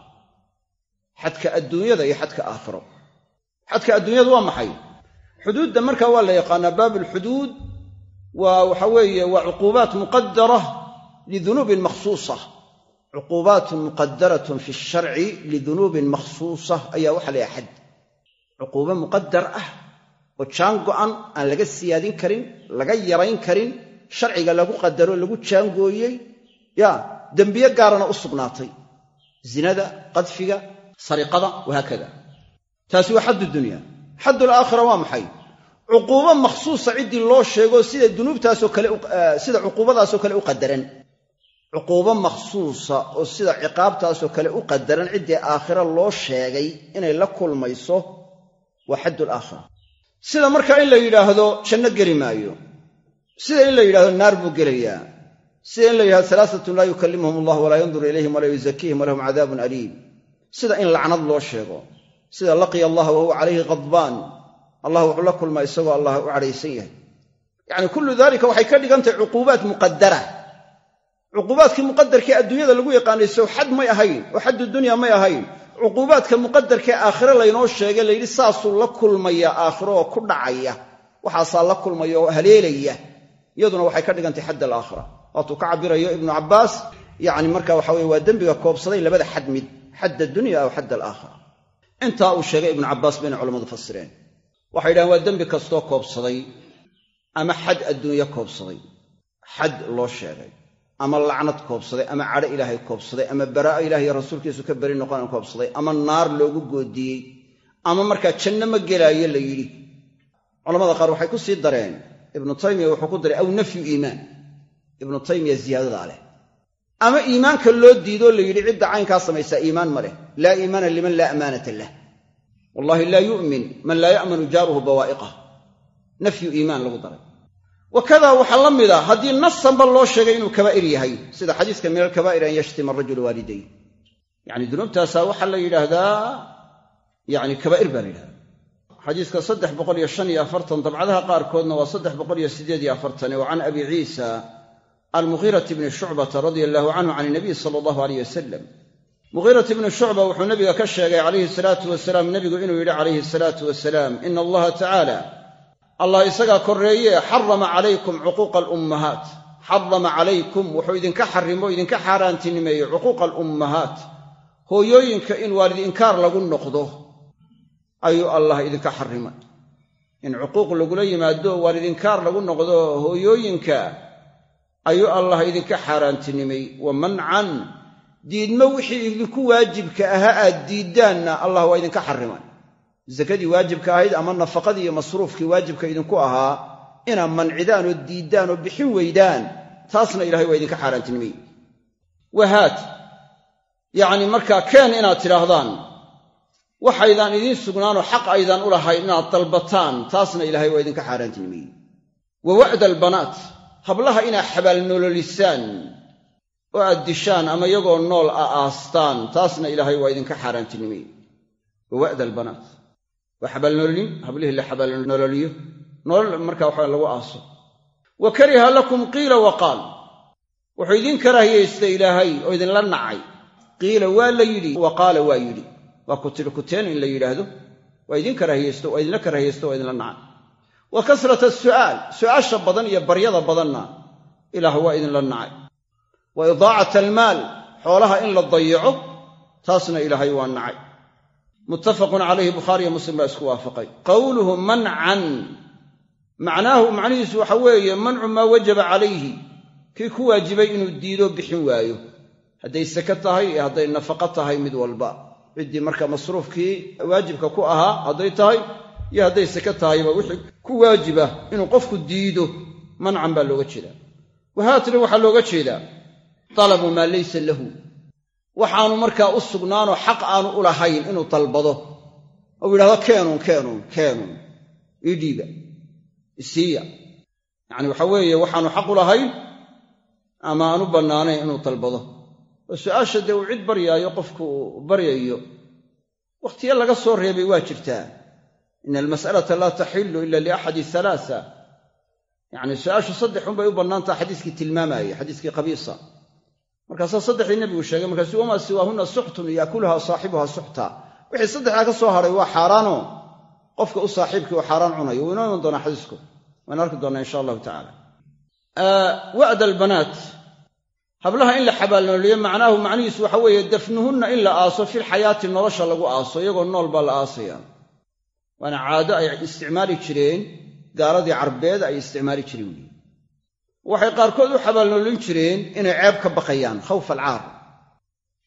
xadka adduunyada iyo xadka aakhiro xadka adduunyada waa maxay xuduudda markaa waa la yaqaanaa baab alxuduud waa waxa weeye waa cuquubaat muqadara lidunuubin makhsuusa cuquubaatun muqadaratun fi sharci lidunuubin makhsuusa ayaa waxa la yahay xad cuquubo muqadar ah oo jaan go'an aan laga siyaadin karin laga yarayn karin sharciga lagu qadaro lagu jaangooyey ya dembiye gaarana u sugnaatay. Zinada qadfiga sariqada wahaakada. Taasi waa xaddu dunya. Xaddul aakhira waa maxay? Cuquubo makhsuusa ciddii loo sheego sida dunuubtaasoo kale sida cuquubadaasoo kale u qadaran. Cuquubo makhsuusa oo sida ciqaabtaasoo kale u qadaran ciddii aakhira loo sheegay inay la kulmayso waa xaddul aakhira sida markaa in la yidhaahdo janno geli maayo sida in la yidhahdo naar buu gelayaa. Sida in la yidhahdo alaaatun laa yukallimuhum allah walaa yanduru ilayhim walaa yuzakiihim walahum cadaabun aliim. Sida in lacnad loo sheego. Sida laqiya allah wa huwa calayhi khadbaan allah wuxuu la kulmaa isagoo allah u cadhaysan yahay. Yacni kullu daalika waxay ka dhigantahay cuquubaat muqadara cuquubaadkii muqadarkee adduunyada lagu yaqaanay sow xad may ahayn oo xaddu dunya may ahayn cuquubaadka muqadarkee aakhire laynoo sheegay layidhi saasuu la kulmaya aakhiro oo ku dhacaya. Waxaasaa la kulmaya oo haleelaya iyaduna waxay ka dhigantay xadd alaakhira. Waatuu ka cabirayo ibnu cabbaas yacni marka waxa weye waa dembiga koobsaday labada xad mid xadd addunya aw xadd alaakhira. Intaa uu sheegay ibnu cabbaas bayna culammadu fasireen waxay yidhahdeen waa dembi kastoo koobsaday ama xad adduunye koobsaday? Xad loo sheegay. Ama lacnad koobsaday ama cadho ilaahay koobsaday ama baraa'a ilaah iyo rasuulkiisu ka beri noqonan koobsaday ama naar loogu goodiyey ama markaa janno ma gelaayo la yidhi. Culamada qaar waxay ku sii dareen ibnu taymiya wuxuu ku daray aw nafyu iimaan. Ibnu taymiya ziyaadadaa leh. Ama iimaanka loo diidoo la yidhi cidda caynkaa samaysaa iimaan ma leh. Laa iimaana liman laa amaanata lah. Wallahi laa yu'min man laa ya'manu jaaruhu bawaa'iqah. Nafyu iimaan lagu daray. Wakadaa waxaa la mida haddii nasanba loo sheegay inuu kabaa'ir yahay sida xadiiska min alkabaa'ir an yashtima arajulu waalidayn yacni dunuubtaasaa waxaa la yidhaahdaa yani kabaa'ir baa la yidhahdaa xadiiska saddex boqol iyo shan iyo afartan dabcadaha qaarkoodna waa saddex boqol iyo siddeed iyo afartane wa can abi ciisa almughiirati bni shucbata radia allahu canhu can inabiy sala allahu aleyh wasalam mughiirati bni shucba wuxuu nabiga ka sheegay calayhi salaatu wasalaam nebigu inuu yidhi calayhi salaatu wasalaam ina allaha tacaala allah isagaa korreeye xarama calaykum cuquuqa alummahaat. Xarama calaykum wuxuu idinka xarimo idinka xaaraantinimeeyey cuquuqa alummahaat. Hooyooyinka in waalid inkaar lagu noqdo ayuu allah idinka xarimay in cuquuq lagula yimaado waalid inkaar lagu noqdo hooyooyinka ayuu allah idinka xaaraantinimay. Wa mancan diidmo wixii idinku waajibka ahaa aad diiddaanna allah waa idinka xarimay sakadii waajibka ahayd ama nafaqadii iyo masruufkii waajibka idinku ahaa inaad mancidaan oo diiddaan oo bixin weydaan taasna ilahay waa idinka xaaraantinimay. Wahaat yacni markaa keen inaad tidhaahdaan waxaydaan idiin sugnaanoo xaq aydaan u lahayn inaad dalbataan taasna ilaahay waa idinka xaaraantinimay wa wa'da albanaat hablaha inaad xabaalnololisaan oo aad dishaan ama iyagoo nool a aastaan taasna ilaahay waa idinka xaaraantinimay wa wa'da albanaat waa xabaalnololin hablihii la xabaalnololiyo nolol markaa waxaa lagu aaso. Wa kariha lakum qiila wa qaal wuxuu idiin karaahiyaystay ilaahay oo idinla nacay. Qiila waa la yidhi wa qaala waa yidhi waa kutiri kuteen in la yidhaahdo. Waa idiin karaahiyaysto waa idinla karaahiyaysto waa idinla nacay wa kasrata asu'aal su'aasha badan iyo baryada badanna ilaah waa idinla nacay wa idaacat almaal xoolaha in la dayaco taasna ilaahay waa nacay muttafaqun calayhi bukhaariyo muslim baa isku waafaqay. Qowluhu mancan. Macnaahu macnihiisu waxa weeye mancu maa wajaba calayhi. Kii ku waajibay inuu diido bixin waayo. Hadday sake tahay iyo hadday nafaqo tahay mid walba ciddii marka masruufkii waajibka ku ahaa hadday tahay iyo hadday sake tahayba wixii ku waajiba inuu qofku diido mancan baa looga jeedaa. Wahaatna waxaa looga jeedaa talabu maa laysa lahu. Waxaanu markaa u sugnaanoo xaq aanu u lahayn inuu dalbado ou yidhahdo keenuun keenuun keenuun ii dhiiba isiiya yacani waxa weeye waxaanu xaq u lahayn ama aan u bannaanayn inuu dalbado oo su'aasha dee uu cid baryaayo qofku baryayo wakhtiyo laga soo reebay waa jirtaa. Ina almas'alata laa taxillu ila liaxadi halaasa yacni su'aashu saddex unbay u bannaantaha xadiiskii tilmaamaaya xadiiskii qabiisa. Markaasaa saddexdii nebigu sheegay markaasu wamaa siwaahunna suxtun yaakuluhaa saaxibuhaa suxta. Wixii saddexdaa ka soo hadhay waa xaaraanoo? Qofka u saaxiibkii uu xaaraan cunayo wuu inoo iman doonaa xadiisku. Waan arki doonaa insha allahu tacala wa'da albanaat hablaha in la xabaalnooliyo macnaahu macnihiisu waxa weeye dafnuhunna in la aaso filxayaati nolosha lagu aaso iyagoo nool baa la aasaya. Waana caado ay isticmaali jireen gaaladii carbeed ay isticmaali jireen weyi waxay qaarkood u xabaalnoolin jireen inay ceeb ka baqayaan khawf alcaar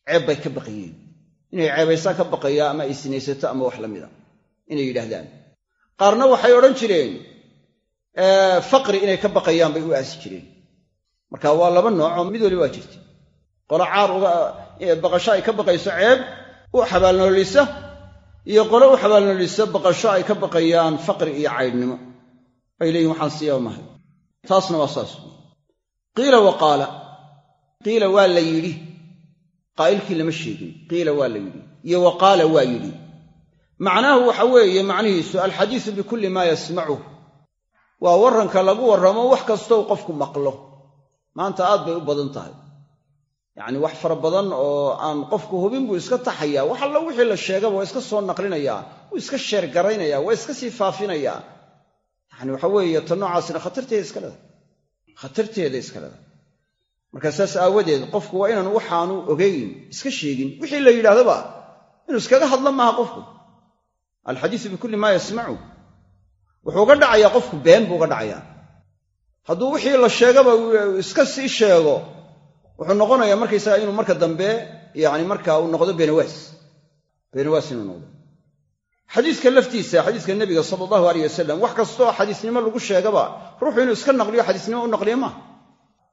ceeb bay ka baqayeen. Inay ceebaysaan ka baqayaa ama ay sinaysato ama wax la mida inay yidhaahdaan. Qaarna waxay odhan jireen faqri inay ka baqayaan bay u aasi jireen marka waa laba noocoo mid wali waa jirta. Qolo caar uga baqasho ay ka baqayso ceeb u xabaalnoolisa iyo qolo u xabaalnoolisa baqasho ay ka baqayaan faqri iyo caydhnimo ay leeyihiin waxaan siiyaa mahay. Taasna waa saas. Qiila wa qaala. Qiila waa la yidhi. Qaa'ilkii lama sheegin. Qiila waa la yidhi. Iyo wa qaala waa yidhi. Macnaahu waxa weeye macnihiisu alxadiisu bikulli maa yasmacuh waa warranka lagu warramo wax kastou qofku maqlo maanta aad bay u badan tahay. Yacni wax fara badan oo aan qofku hubin buu iska taxayaa. Wax allo wixii la sheegaba waa iska soo naqlinayaa wuu iska sheergaraynaya waa iska sii faafinayaa. Yacni waxa weeye ta noocaasina khatarteeda iska leedahay. Khatarteeda iska leedahay. Marka saas aawadeed qofku waa inaanu waxaanu ogayn iska sheegin. Wixii la yidhaahdaba inuu iskaga hadla maaha qofku. Alxadiisu bikulli maa yasmacu wuxuu uga dhacayaa qofku been buu uga dhacayaa hadduu wixii la sheegaba iska sii sheego wuxuu noqonayaa markaysaga inuu marka dambe yani marka uu noqdo beenawaas beenawaas inuu noqdo. Xadiiska laftiisa xadiiska nebiga sala allahu aleyh wasalam wax kastoo xadiisnimo lagu sheegaba ruuxu inuu iska naqliyo xadiisnimo u naqliya maaha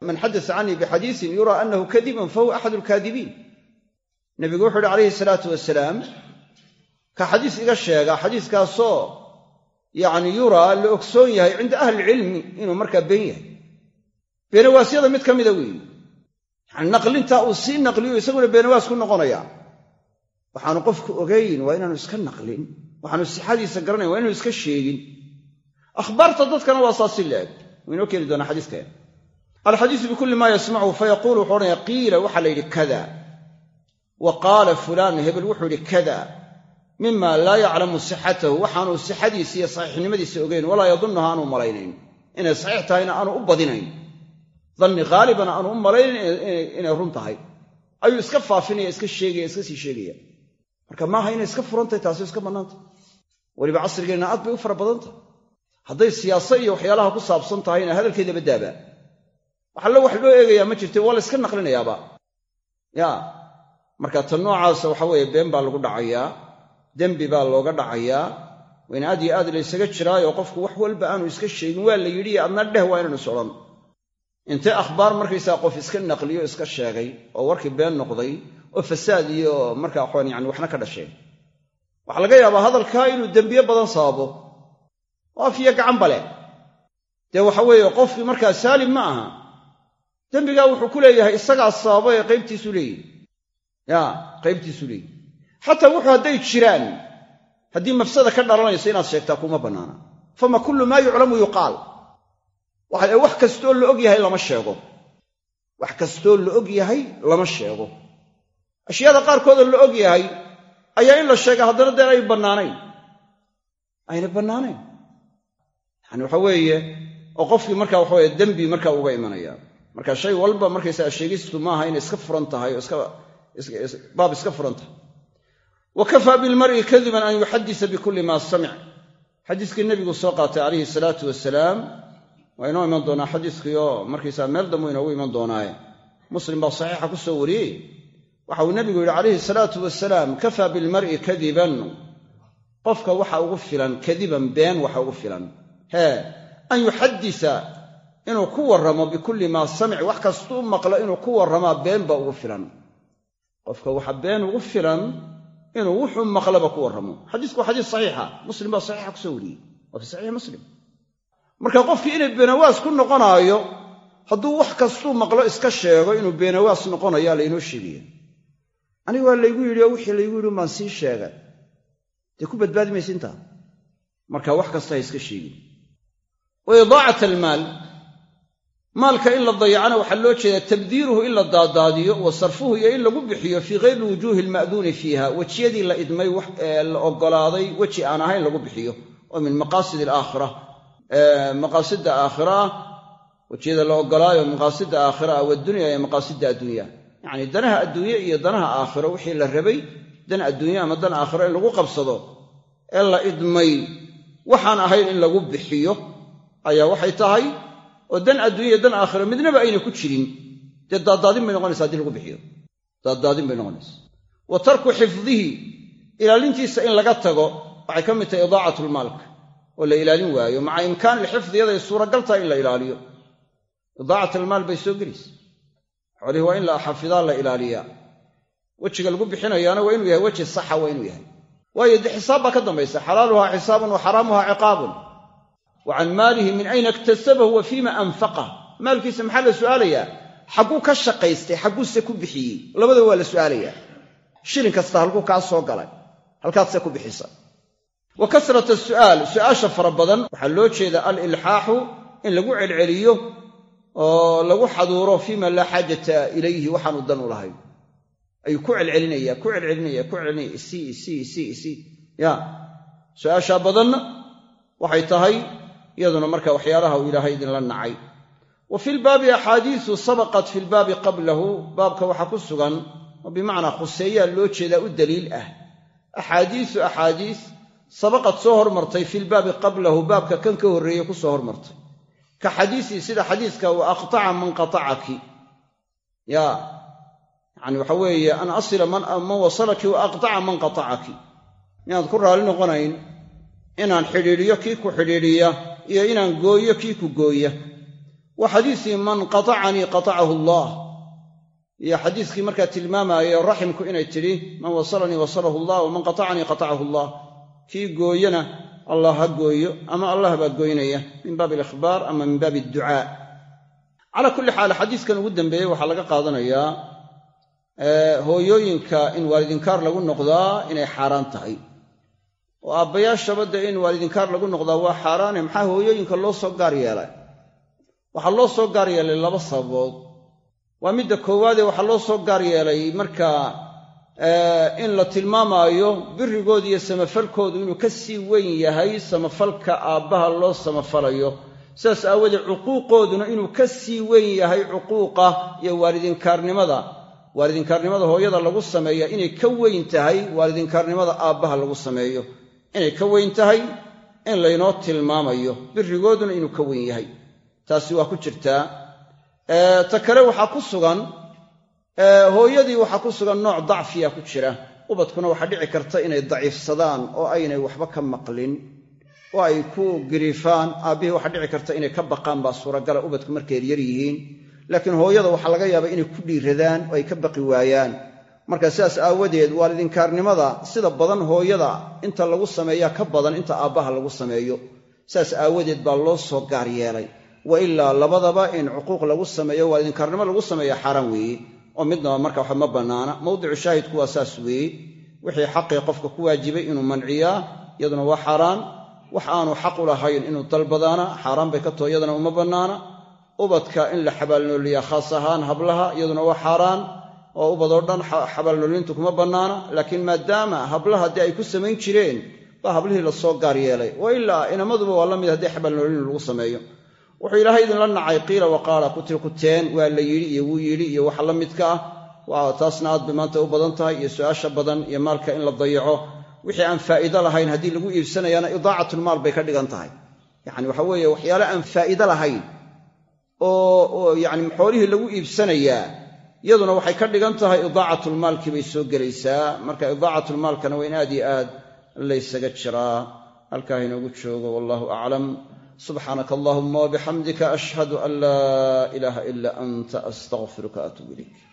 man xadasa canii bixadiisin yuraa annahu kadibun fahuwa axad alkaadibiin nebigu wuxu uhi calayhi salaatu wasalaam ka xadiis iga sheega xadiiskaasoo yacni yuraa la ogsoon yahay cinda ahlilcilmi inuu markaa been yahay. Beenawaasyada mid ka mida weeye. Yani naqlintaa uu sii naqliyo isaguna beenawaas ku noqonaya. Waxaanu qofku ogayn waa inaanu iska naqlin. Waxaanu sixadiisa garanayn waa inaanu iska sheegin. Akhbaarta dadkana waa saasi la-eg wuu inoo keeni doonaa xadiiskeen. Alxadiisu bikulli maa yasmacu fayaquulu wuxuu odhanaya qiila waxaa la yidhi kada. Wa qaala fulaan hebel wuxuu yidhi kada mima laa yaclamu sixatahu waxaanu sixadiisa iyo saxiixnimadiisa ogeyn walaa yadunnuha aanu malaynayn. Inay saxiix tahayna aanu u badinayn. Danni haalibana aanu u malaynayn inay run tahay. Ayuu iska faafinaya iska sheegaya iska sii sheegaya. Marka maaha inay iska furantahay taasi iska bannaantah weliba casrigeenna aad bay u fara badan tahay. Hadday siyaasa iyo waxyaalaha ku saabsan tahayna hadalkeedaba daabaa wax allo wax loo eegayaa ma jirte waa la iska naqlinayaaba. Ya marka tan noocaasa waxa weeye been baa lagu dhacayaa dembi baa looga dhacayaa. Waa aad iyo aad laysaga jiraayo qofku wax walba aanu iska sheegin waa la yidhi adna dheh waa inaanu is odhan intee akhbaar markaysaa qof iska naqliyo iska sheegay oo warkii been noqday oo fasaad iyo markaa waxaan yani waxna ka dhasheen waxaa laga yaabaa hadalkaa inuu dembiye badan sababo oo afiyo gacan bale dee waxa weeye qofkii markaa saalim ma aha. Dembigaa wuxuu ku leeyahay isagaa sababo ee qaybtiisu leeyihi ya qaybtiisu leeyihi xataa wuxuu hadday jiraan haddii mafsada ka dhalanayso inaad sheegtaa kuma bannaana. Fama kullu maa yuclamu yuqaal. Wax kastoo la og yahay lama sheego. Wax kastoo la og yahay lama sheego. Ashyaada qaarkoodoo la og yahay ayaa in la sheega haddana deen ay bannaanayn. Ayna bannaanayn. Yani waxa weeye oo qofkii marka waxaweye dembi marka uga imanaya. Marka shay walba markaysaa sheegistu maaha inay iska furan tahay oo baab iska furan tahay wa kafaa bilmar'i kadiban an yuxadisa bikulli maa samic xadiiskii nebigu soo qaatay calayhi salaatu wasalaam waa inoo iman doonaa xadiiskiioo markaysaa meel dambu inoogu iman doonaaye muslim baa saxiixa ku soo wariyey waxa uu nebigu yidhi calayhi salaatu wasalaam kafaa bilmar'i kadiban qofka waxa ugu filan kadiban been waxa ugu filan hee an yuxadisa inuu ku warramo bikulli maa samic wax kastuu maqlo inuu ku warramaa been ugu filan qofka waxa been ugu filan inuu wuxuu maqlaba ku warramo xadiisku waa xadiis saxiixa. Muslim baa saxiixa ku soo wariyey. Waa fi saxiixi muslim. Marka qofkii inay beenawaas ku noqonaayo hadduu wax kastuu maqlo iska sheego inuu beenawaas noqonayaa laynoo sheegaya. Aniga waa laygu yidhi oo wixii laygu yidhi baan sii sheegay dee ku badbaadi maysa intaa? Marka wax kasta ha iska sheegin. Wa almaal maalka in la dayacana waxaa loo jeedaa tabdiiruhu in la daadaadiyo wa sarfuhu iyo in lagu bixiyo fii hayri wujuuhi alma'duuni fiiha wejiyadii la idmay la oggolaaday weji aan ahayn lagu bixiyo oo min maqaasid alaakhira maqaasida aakhira ah wejiyada la oggolaayo maqaasida aakhira ah wadunya ee maqaasida addunya yacni danaha adduunye iyo danaha aakhiro wixii la rabay dan adduunye ama dan aakhiro in lagu qabsado ee la idmay waxaan ahayn in lagu bixiyo ayaa waxay tahay oo dan adduunya dan aakhiro midnaba ayna ku jirin. Dee daaddaadin bay noqonaysa haddii lagu bixiyo. Daaddaadin bay noqonaysa wa tarku xifdihi ilaalintiisa in laga tago waxay ka mid tahay idaacatlmaalka oo la ilaalin waayo. Maca imkaani lxifdi yaday suuragal tahay in la ilaaliyo. Idaacat almaal bay soo gelaysa. Xoolihii waa in la xafidaa la ilaaliyaa. Wejiga lagu bixinayaana waa inuu yahay weji saxa waa inuu yahay. Waayo dee xisaab baa ka dambaysa. Xalaaluhaa xisaabun wa xaraamuhaa ciqaabun wa can maalihi min ayna iktasabahu wa fiima anfaqah maalkiisa maxaa la su'aalayaa xagguu ka shaqaystay xagguuse ku bixiyey labadaba waa la su'aalayaa shilin kasta halkuu kaa soo galay halkaadse ku bixisa wa kasrata su'aal su'aasha fara badan waxaa loo jeedaa alilxaaxu in lagu celceliyo oo lagu xaduuro fiima laa xaajata ilayhi waxaanu dan u lahayn ayuu ku celcelinaya ku celcelinaya ku celcelinaya iyaduna marka waxyaalaha uu ilaahay idinla nacay. Wa fi lbaabi axaadiisu sabaqat fi lbaabi qablahu baabka waxaa ku sugan oo bimacnaa khuseeyaa loo jeedaa u daliil ah. Axaadiisu axaadiis sabaqad soo hormartay filbaabi qablahu baabka kan ka horreeye ku soo hormartay. Ka xadiisii sida xadiiska wa aqtaca man qatacaki. Ya waxa weeye an asila man wasalaki wa aqtaca man qatacaki. Inaad ku raalli noqonayn inaan xidhiidhiyo kii ku xidhiidhiya iyo inaan gooyo kii ku gooya. Wa xadiisii man qatacanii qatacahu allah. Iyo xadiiskii markaa tilmaamaayo raximku inay tidhi man wasalanii wasalahu allah waman qatacanii qatacahu allah. Kii gooyana allah ha gooyo ama allah baa gooynaya min baabi alikhbaar ama min baabi adducaa. Calaa kulli xaal xadiiskan ugu dambeeyey waxaa laga qaadanayaa hooyooyinka in waalidinkaar lagu noqdaa inay xaaraan tahay oo aabbayaashaba dee in waalidinkaar lagu noqdaa waa xaaraane maxaa hooyooyinka loo soo gaar yeelay? Waxaa loo soo gaar yeelay laba sababood. Waa midda koowaadee waxaa loo soo gaar yeelay markaa in la tilmaamaayo birigooda iyo samafalkoodu inuu ka sii weyn yahay samafalka aabbaha loo samafalayo. Sidaas aawoodee cuquuqooduna inuu ka sii weyn yahay cuquuqa iyo waalidinkaarnimada waalidinkaarnimada hooyada lagu sameeya inay ka weyn tahay waalidinkaarnimada aabbaha lagu sameeyo inay ka weyn tahay in laynoo tilmaamayo. Birigooduna inuu ka weyn yahay. Taasi waa ku jirtaa. Ta kale waxaa ku sugan hooyadii waxaa ku sugan nooc dacfiya ku jira. Ubadkuna waxaa dhici karta inay daciifsadaan oo aynay waxba ka maqlin oo ay ku giriifaan. Aabbihii waxaa dhici karta inay ka baqaan baa suuragala ubadku markay yar yihiin. Laakiin hooyada waxaa laga yaabaa inay ku dhiiradaan oo ay ka baqi waayaan marka sidaas aawadeed waalidinkaarnimada sida badan hooyada inta lagu sameeyaa ka badan inta aabbaha lagu sameeyo. Sidaas aawadeed baa loo soo gaar yeelay. Wa ilaa labadaba in cuquuq lagu sameeyo waalidinkaarnimo lagu sameeya xaaraan weeye. Oo midnaba marka waxa ma bannaana. Mawdicu shaahidku waa saas weeye. Wixii xaqii qofka ku waajibay inuu manciyaa iyaduna waa xaaraan. Wax aanu xaq u lahayn inuu dalbadaana xaaraan bay ka taho iyadana uma bannaana. Ubadka in la xabaalnooliyaa khaas ahaan hablaha iyaduna waa xaaraan oo ubadoo dhan xabaalnoolintu kuma bannaana laakiin maadaama hablaha haddii ay ku samayn jireen baa hablihii la soo gaar yeelay. Wa ilaa inamaduba waa la mid haddii xabaalnoolin lagu sameeyo. Wuxuu ilaahay idinla nacay qiila waqaala kutirkuteen waa la yidhi iyo wuu yidhi iyo waxa la midka ah. Taasna aad maanta u badan tahay iyo su'aasha badan iyo maalka in la dayaco. Wixii aan faa'iido lahayn haddii lagu iibsanayaana idaacatlmaal bay ka dhigan tahay. Yacani waxa weeye waxyaale aan faa'iido lahayn oo yacni xoolihii lagu iibsanayaa iyaduna waxay ka dhigan tahay idaacatlmaalkii bay soo gelaysaa. Marka idaacatlmaalkana waa in aad iyo aad laysaga jiraa. Halkaa inoogu joogo wallahu aclam. Subxaanaka allahuma wabixamdika ashhadu an laa ilaaha ila anta astaqfiruka atuub ilayk